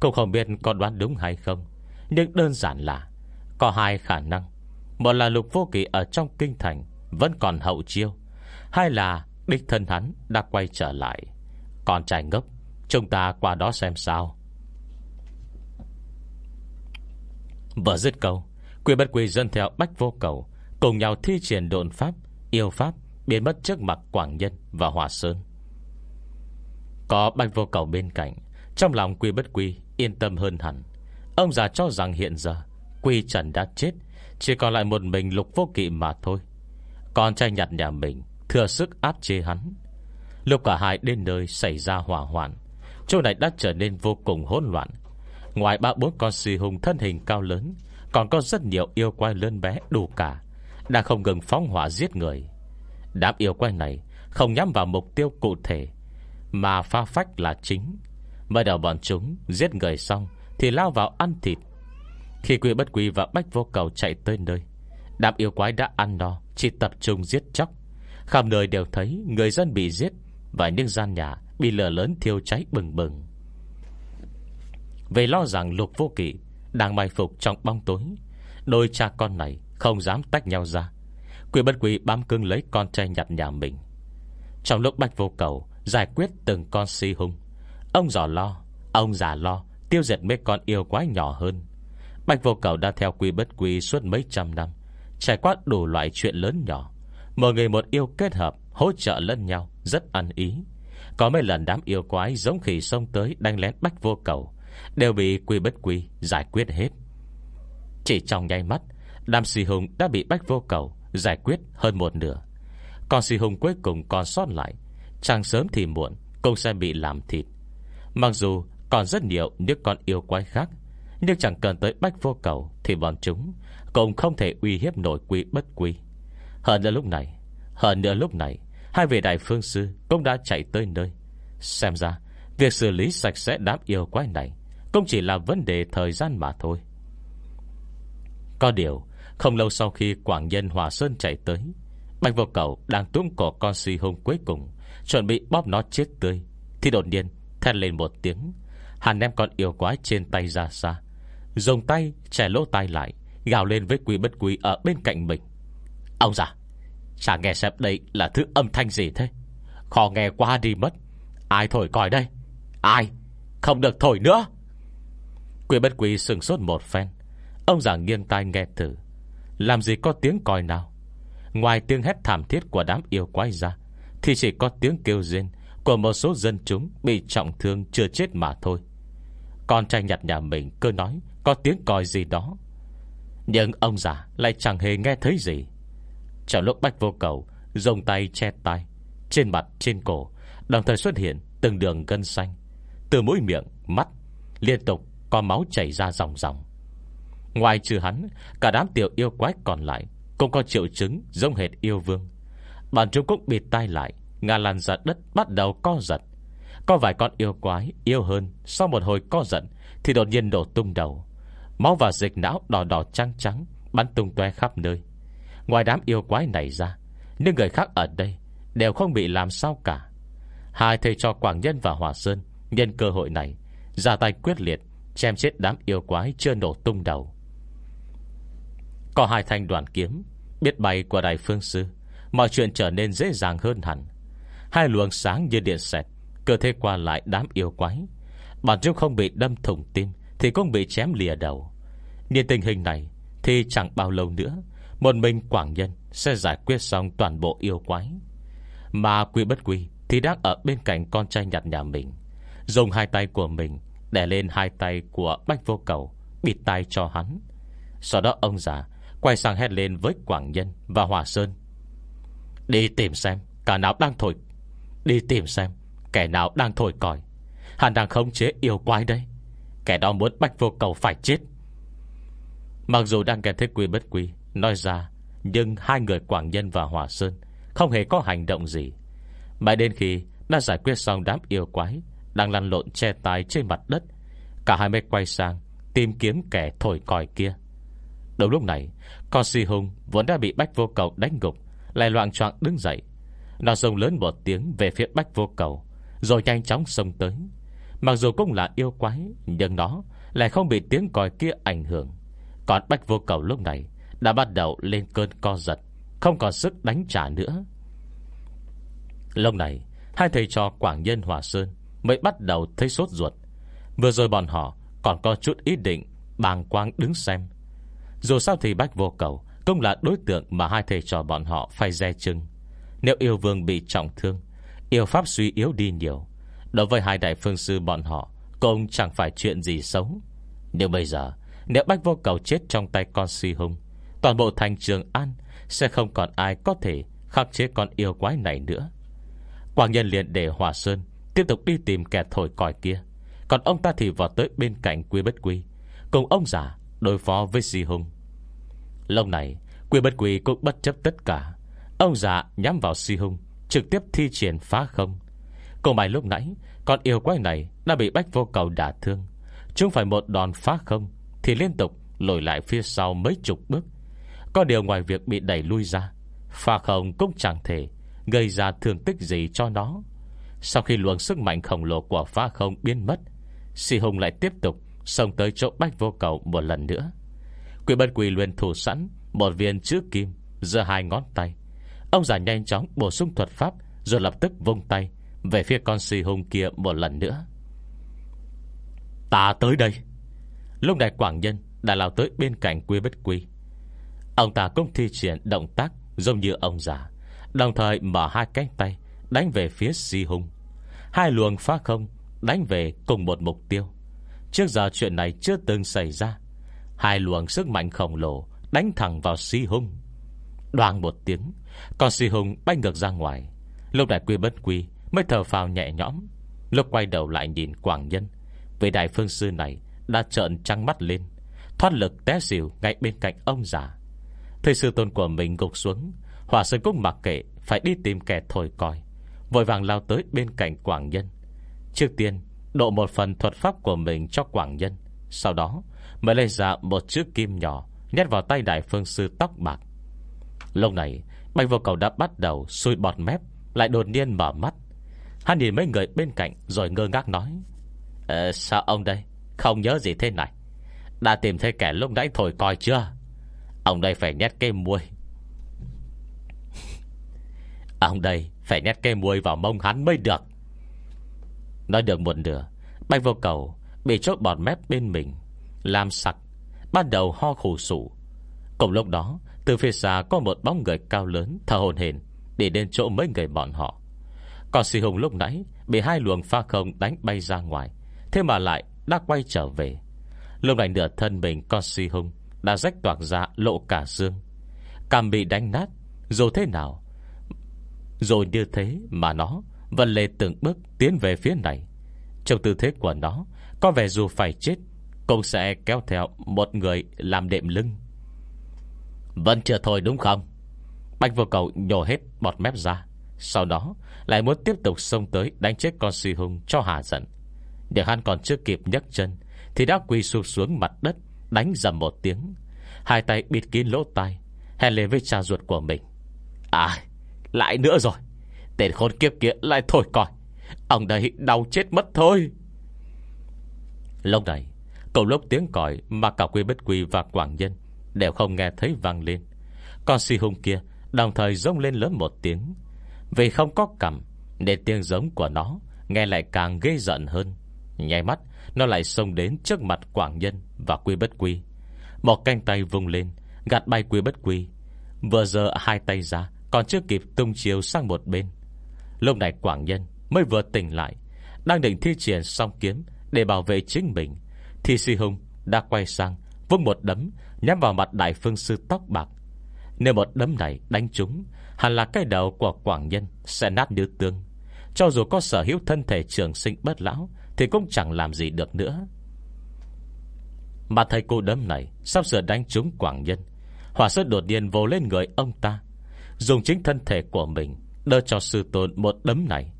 Cũng không biết có đoán đúng hay không, Nhưng đơn giản là Có hai khả năng. Một là lục vô kỳ ở trong kinh thành Vẫn còn hậu chiêu hay là đích thân hắn đã quay trở lại. Còn trai ngốc, Chúng ta qua đó xem sao. Vừa dứt câu, Quy bất quy dân theo bách vô cầu, Cùng nhau thi triển độn pháp, Yêu pháp, Biến mất trước mặt Quảng Nhân và Hòa Sơn. Có bách vô cầu bên cạnh, Trong lòng quy bất quy Yên tâm hơn hẳn. Ông già cho rằng hiện giờ, Quy Trần đã chết, Chỉ còn lại một mình lục vô kỵ mà thôi. Còn trai nhặt nhà mình Thừa sức áp chế hắn. Lúc cả hai đến nơi xảy ra hỏa hoạn, Chỗ này đã trở nên vô cùng hỗn loạn. Ngoài ba bốn con xì hùng thân hình cao lớn, Còn có rất nhiều yêu quái lớn bé đủ cả Đang không ngừng phóng hỏa giết người. Đám yêu quái này Không nhắm vào mục tiêu cụ thể, Mà pha phách là chính. Mới đầu bọn chúng giết người xong Thì lao vào ăn thịt. Khi quỷ bất quỷ và bách vô cầu chạy tới nơi, Đám yêu quái đã ăn no, Chỉ tập trung giết chóc. Khắp nơi đều thấy người dân bị giết Và những gian nhà bị lửa lớn thiêu cháy bừng bừng. Về lo rằng lục vô kỵ Đang mai phục trong bóng tối, Đôi cha con này không dám tách nhau ra. Quỷ bất quỷ bám cưng lấy con trai nhặt nhà mình. Trong lúc bạch vô cầu Giải quyết từng con si hung, Ông giỏ lo, Ông già lo Tiêu diệt mấy con yêu quái nhỏ hơn. Bạch vô cầu đã theo quy bất quy suốt mấy trăm năm, Trải qua đủ loại chuyện lớn nhỏ. Mọi người một yêu kết hợp, Hỗ trợ lẫn nhau, Rất ăn ý. Có mấy lần đám yêu quái giống khỉ xông tới Đánh lén bách vô cầu, Đều bị quy bất quy, giải quyết hết. Chỉ trong nháy mắt, Đám xì hùng đã bị bách vô cầu Giải quyết hơn một nửa. Còn xì hùng cuối cùng còn sót lại, Chẳng sớm thì muộn Cũng sẽ bị làm thịt. Mặc dù còn rất nhiều những con yêu quái khác, Nhưng chẳng cần tới bách vô cầu Thì bọn chúng cũng không thể uy hiếp nổi quy bất quy hơn nữa lúc này, Hơn nữa lúc này, Hai vị đại phương sư cũng đã chạy tới nơi. Xem ra, Việc xử lý sạch sẽ đám yêu quái này Cũng chỉ là vấn đề thời gian mà thôi. Có điều, Không lâu sau khi Quảng Nhân Hòa Sơn chạy tới, Bạch vô cầu đang túm cổ con si hung cuối cùng, Chuẩn bị bóp nó chết tươi, Thì đột nhiên thét lên một tiếng. Hàn em con yêu quái trên tay ra xa, Dùng tay trẻ lỗ tay lại, Gào lên với quý bất quý ở bên cạnh mình. Ông già, Chả nghe xem đây là thứ âm thanh gì thế. Khó nghe qua đi mất. Ai thổi còi đây? Ai? Không được thổi nữa. Quỷ bất quỷ sừng sốt một phen. Ông già nghiêng tai nghe thử. Làm gì có tiếng còi nào? Ngoài tiếng hét thảm thiết của đám yêu quái ra, Thì chỉ có tiếng kêu rên Của một số dân chúng Bị trọng thương chưa chết mà thôi. Con trai nhặt nhà mình cơ nói Có tiếng còi gì đó. Nhưng ông già lại chẳng hề nghe thấy gì trong lúc bách vô cầu Dùng tay che tay Trên mặt, trên cổ, Đồng thời xuất hiện từng đường gân xanh. Từ mũi miệng, mắt Liên tục có máu chảy ra dòng dòng Ngoài trừ hắn, Cả đám tiểu yêu quái còn lại Cũng có triệu chứng giống hệt yêu vương. Bọn chúng cũng bịt tay lại Ngà lăn ra đất, bắt đầu co giật. Có vài con yêu quái yêu hơn, Sau một hồi co giận Thì đột nhiên đổ tung đầu. Máu và dịch não đỏ đỏ trắng trắng Bắn tung toe khắp nơi. Ngoài đám yêu quái này ra, Những người khác ở đây Đều không bị làm sao cả. Hai thầy cho Quảng Nhân và Hòa Sơn Nhân cơ hội này, Ra tay quyết liệt, Chém chết đám yêu quái chưa nổ tung đầu. Có hai thanh đoàn kiếm, Biết bay của Đại Phương Sư, Mọi chuyện trở nên dễ dàng hơn hẳn. Hai luồng sáng như điện xẹt, Cơ thể qua lại đám yêu quái. Bản chúng không bị đâm thủng tim Thì cũng bị chém lìa đầu. Nhìn tình hình này Thì chẳng bao lâu nữa một mình Quảng Nhân Sẽ giải quyết xong toàn bộ yêu quái. Mà quy bất quy Thì đang ở bên cạnh con trai nhặt nhà mình. Dùng hai tay của mình Đè lên hai tay của Bách Vô Cầu, Bịt tay cho hắn. Sau đó ông già Quay sang hét lên với Quảng Nhân và Hòa Sơn. Đi tìm xem Cả nào đang thổi, Đi tìm xem Kẻ nào đang thổi còi. Hắn đang khống chế yêu quái đây. Kẻ đó muốn bách vô cầu phải chết. Mặc dù đang nghe thấy quy bất quy Nói ra, Nhưng hai người Quảng Nhân và Hòa Sơn Không hề có hành động gì. Mãi đến khi đã giải quyết xong đám yêu quái Đang lăn lộn che tay trên mặt đất, Cả hai mới quay sang Tìm kiếm kẻ thổi còi kia. Đúng lúc này, Con si hung vốn đã bị bách vô cầu đánh gục, Lại loạn trọng đứng dậy. Nó rồng lớn một tiếng về phía bách vô cầu, Rồi nhanh chóng xông tới. Mặc dù cũng là yêu quái, Nhưng nó lại không bị tiếng còi kia ảnh hưởng. Còn bách vô cầu lúc này đã bắt đầu lên cơn co giật, Không còn sức đánh trả nữa. Lúc này, Hai thầy trò Quảng Nhân, Hòa Sơn Mới bắt đầu thấy sốt ruột. Vừa rồi bọn họ còn có chút ý định Bàng quang đứng xem. Dù sao thì Bách Vô Cầu Cũng là đối tượng mà hai thầy trò bọn họ phải dè chừng. Nếu yêu vương bị trọng thương, Yêu pháp suy yếu đi nhiều, Đối với hai đại phương sư bọn họ Cũng chẳng phải chuyện gì xấu. Nhưng bây giờ, Nếu Bách Vô Cầu chết trong tay con si hung Toàn bộ thành trường An Sẽ không còn ai có thể khắc chế con yêu quái này nữa. Quảng nhân liền để Hòa Sơn Tiếp tục đi tìm kẻ thổi còi kia. Còn ông ta thì vào tới bên cạnh Quy Bất Quy, Cùng ông già đối phó với Si hùng. Lâu này, Quy Bất Quy cũng bất chấp tất cả. Ông già nhắm vào Si Hung, Trực tiếp thi triển phá không. Cùng mày lúc nãy, Con yêu quái này đã bị bách vô cầu đả thương. Chúng phải một đòn phá không Thì liên tục lùi lại phía sau mấy chục bước. Có điều ngoài việc bị đẩy lui ra Phà không cũng chẳng thể Gây ra thương tích gì cho nó. Sau khi luồng sức mạnh khổng lồ của phá không biến mất, Si Hùng lại tiếp tục Xông tới chỗ bách vô cầu một lần nữa. Quỷ bất quỷ luyện thủ sẵn, Một viên chữ kim Giữa hai ngón tay. Ông già nhanh chóng bổ sung thuật pháp, Rồi lập tức vung tay Về phía con si hùng kia một lần nữa. Ta tới đây. Lúc này Quảng Nhân đã lao tới bên cạnh quy bất quy Ông ta cũng thi triển động tác Giống như ông già, Đồng thời mở hai cánh tay, Đánh về phía si hung. Hai luồng phá không Đánh về cùng một mục tiêu. Trước giờ chuyện này chưa từng xảy ra. Hai luồng sức mạnh khổng lồ Đánh thẳng vào si hung. Đoàn một tiếng Còn si hung bay ngược ra ngoài. Lúc đại quy bất quy Mới thở phào nhẹ nhõm, Lúc quay đầu lại nhìn Quảng Nhân. Về đại phương sư này Đã trợn trăng mắt lên, Thoát lực té xỉu ngay bên cạnh ông già. Thầy sư tôn của mình gục xuống Hỏa sơn cũng mặc kệ Phải đi tìm kẻ thổi còi. Vội vàng lao tới bên cạnh Quảng Nhân. Trước tiên Độ một phần thuật pháp của mình cho Quảng Nhân. Sau đó mới lấy ra một chiếc kim nhỏ Nhét vào tay đại phương sư tóc bạc. Lúc này Bạch vô cầu đã bắt đầu sôi bọt mép Lại đột nhiên mở mắt. Hắn nhìn mấy người bên cạnh rồi ngơ ngác nói ờ, Sao ông đây? Không nhớ gì thế này? Đã tìm thấy kẻ lúc nãy thổi còi chưa? Ông đây phải nhét cây muôi. Ông đây phải nhét cây muôi vào mông hắn mới được. Nói được một nửa Bạch vô cầu Bị chốt bọt mép bên mình, Làm sặc, Bắt đầu ho khủ sủ Cùng lúc đó, Từ phía xa có một bóng người cao lớn Thở hồn hền Để đến chỗ mấy người bọn họ. Còn si hùng lúc nãy Bị hai luồng pha không đánh bay ra ngoài, Thế mà lại đã quay trở về. Lúc này nửa thân mình con si hung đã rách toạc dạ lộ cả xương. Cằm bị đánh nát. Dù thế nào, Rồi như thế mà nó Vẫn lê từng bước tiến về phía này. Trong tư thế của nó, Có vẻ dù phải chết, Cũng sẽ kéo theo một người làm đệm lưng. Vẫn chưa thôi đúng không? Bạch vô cầu nhổ hết bọt mép ra. Sau đó, lại muốn tiếp tục xông tới Đánh chết con suy hung cho hà giận. Để hắn còn chưa kịp nhấc chân, Thì đã quỳ sụp xuống mặt đất. Đánh dầm một tiếng. Hai tay bịt kín lỗ tai Hèn lên với cha ruột của mình. À lại nữa rồi. Tên khốn kiếp kia lại thổi còi. Ông đây đau chết mất thôi. Lúc này Cậu lúc tiếng còi Mà cả quy bất quy và quảng nhân Đều không nghe thấy vang lên. Con si hung kia Đồng thời rông lên lớn một tiếng. Vì không có cầm Nên tiếng giống của nó Nghe lại càng ghê giận hơn. Nhai mắt nó lại xông đến trước mặt quảng nhân Và quy bất quy. Một canh tay vung lên, Gạt bay quy bất quy. Vừa giờ hai tay ra, Còn chưa kịp tung chiều sang một bên. Lúc này Quảng Nhân mới vừa tỉnh lại, Đang định thi triển song kiếm Để bảo vệ chính mình. Thì Si Hùng đã quay sang, Vung một đấm Nhắm vào mặt đại phương sư tóc bạc. Nếu một đấm này đánh trúng, Hẳn là cái đầu của Quảng Nhân Sẽ nát như tương. Cho dù có sở hữu thân thể trường sinh bất lão thì cũng chẳng làm gì được nữa. Mà thầy cô đấm này Sắp sửa đánh trúng Quảng Nhân. Hỏa sơn đột nhiên vô lên người ông ta, Dùng chính thân thể của mình Đỡ cho sư tôn một đấm này.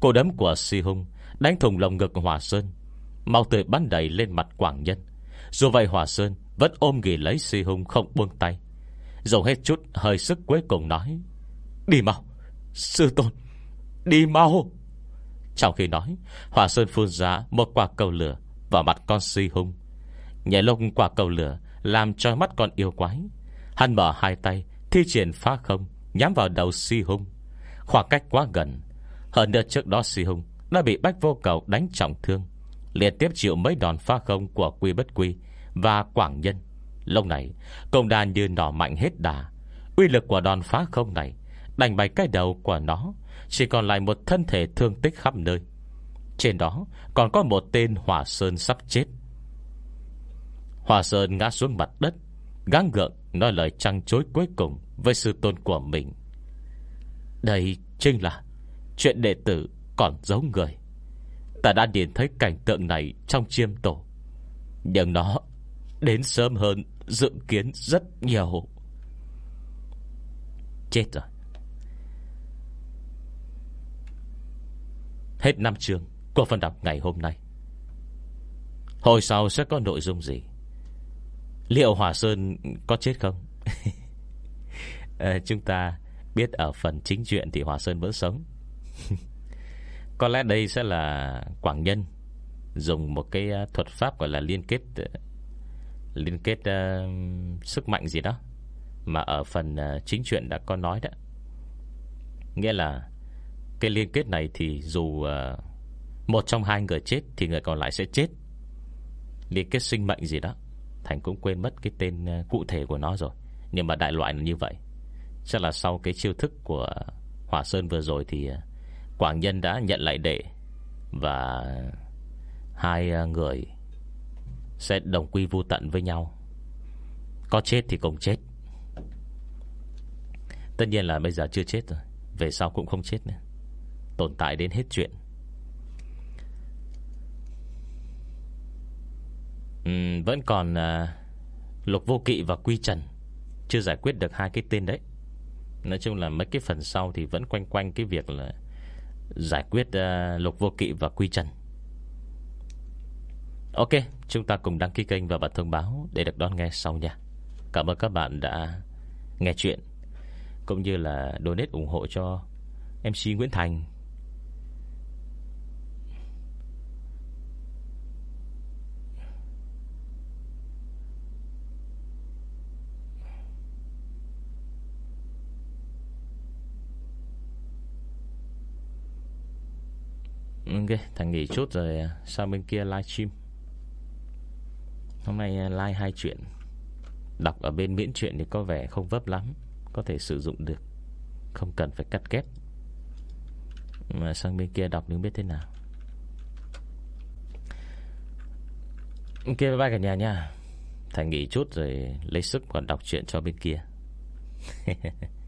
Cô đấm của si hung Đánh thùng lồng ngực Hòa Sơn Mau tươi bắn đầy lên mặt Quảng Nhân. Dù vậy Hòa Sơn vẫn ôm ghì lấy si hung không buông tay. Dùng hết chút hơi sức cuối cùng nói, Đi mau, Sư tôn, Đi mau. Trong khi nói Hòa Sơn phun ra một quả cầu lửa Vào mặt con si hung. Nhảy lông quả cầu lửa Làm cho mắt con yêu quái. Hắn mở hai tay, Thi triển phá không, Nhắm vào đầu si hung. Khoảng cách quá gần, Hơn nữa trước đó si hung Đã bị bách vô cầu đánh trọng thương. Liên tiếp chịu mấy đòn phá không của quy bất quy Và quảng nhân. Lúc này, Công đàn như nỏ mạnh hết đà. Uy lực của đòn phá không này Đánh bày cái đầu của nó. Chỉ còn lại một thân thể thương tích khắp nơi. Trên đó còn có một tên Hỏa Sơn sắp chết. Hỏa Sơn ngã xuống mặt đất Gắng gượng nói lời trăng chối cuối cùng Với sư tôn của mình. Đây chính là Chuyện đệ tử còn giấu người. Ta đã nhìn thấy cảnh tượng này Trong chiêm tổ, Nhưng nó đến sớm hơn Dự kiến rất nhiều. Chết rồi. Hết năm chương của phần đọc ngày hôm nay. Hồi sau sẽ có nội dung gì? Liệu hòa Sơn có chết không? À, Chúng ta biết ở phần chính truyện Thì hòa Sơn vẫn sống. Có lẽ đây sẽ là Quảng Nhân Dùng một cái ờ, thuật pháp gọi là liên kết ờ, Liên kết uh, sức mạnh gì đó Mà ở phần uh, chính truyện đã có nói đó. Nghĩa là cái liên kết này thì dù uh, Một trong hai người chết Thì người còn lại sẽ chết. Liên kết sinh mệnh gì đó Thành cũng quên mất cái tên ờ, cụ thể của nó rồi. Nhưng mà đại loại là như vậy. Chắc là sau cái chiêu thức của Hỏa Sơn vừa rồi thì ờ, Quảng Nhân đã nhận lại đệ Và Hai người Sẽ đồng quy vu tận với nhau. Có chết thì cùng chết. Tất nhiên là bây giờ chưa chết rồi. Về sau cũng không chết nữa. Tồn tại đến hết chuyện. Ừ, Vẫn còn à, Lục vô kỵ và quy trần Chưa giải quyết được hai cái tên đấy. Nói chung là mấy cái phần sau Thì vẫn quanh quanh cái việc là Giải quyết à, lục vô kỵ và quy trần. Ok Chúng ta cùng đăng ký kênh và bật thông báo Để được đón nghe sau nha. Cảm ơn các bạn đã nghe chuyện Cũng như là donate ủng hộ cho MC Nguyễn Thành. Ok, Thằng nghỉ chút rồi à, Sang bên kia live stream. Hôm nay à, live hai chuyện. Đọc ở bên miễn chuyện thì có vẻ không vấp lắm, Có thể sử dụng được. Không cần phải cắt ghép. Mà sang bên kia đọc đừng biết thế nào. Ok bye bye cả nhà nha. Thành nghỉ chút rồi lấy sức còn đọc chuyện cho bên kia.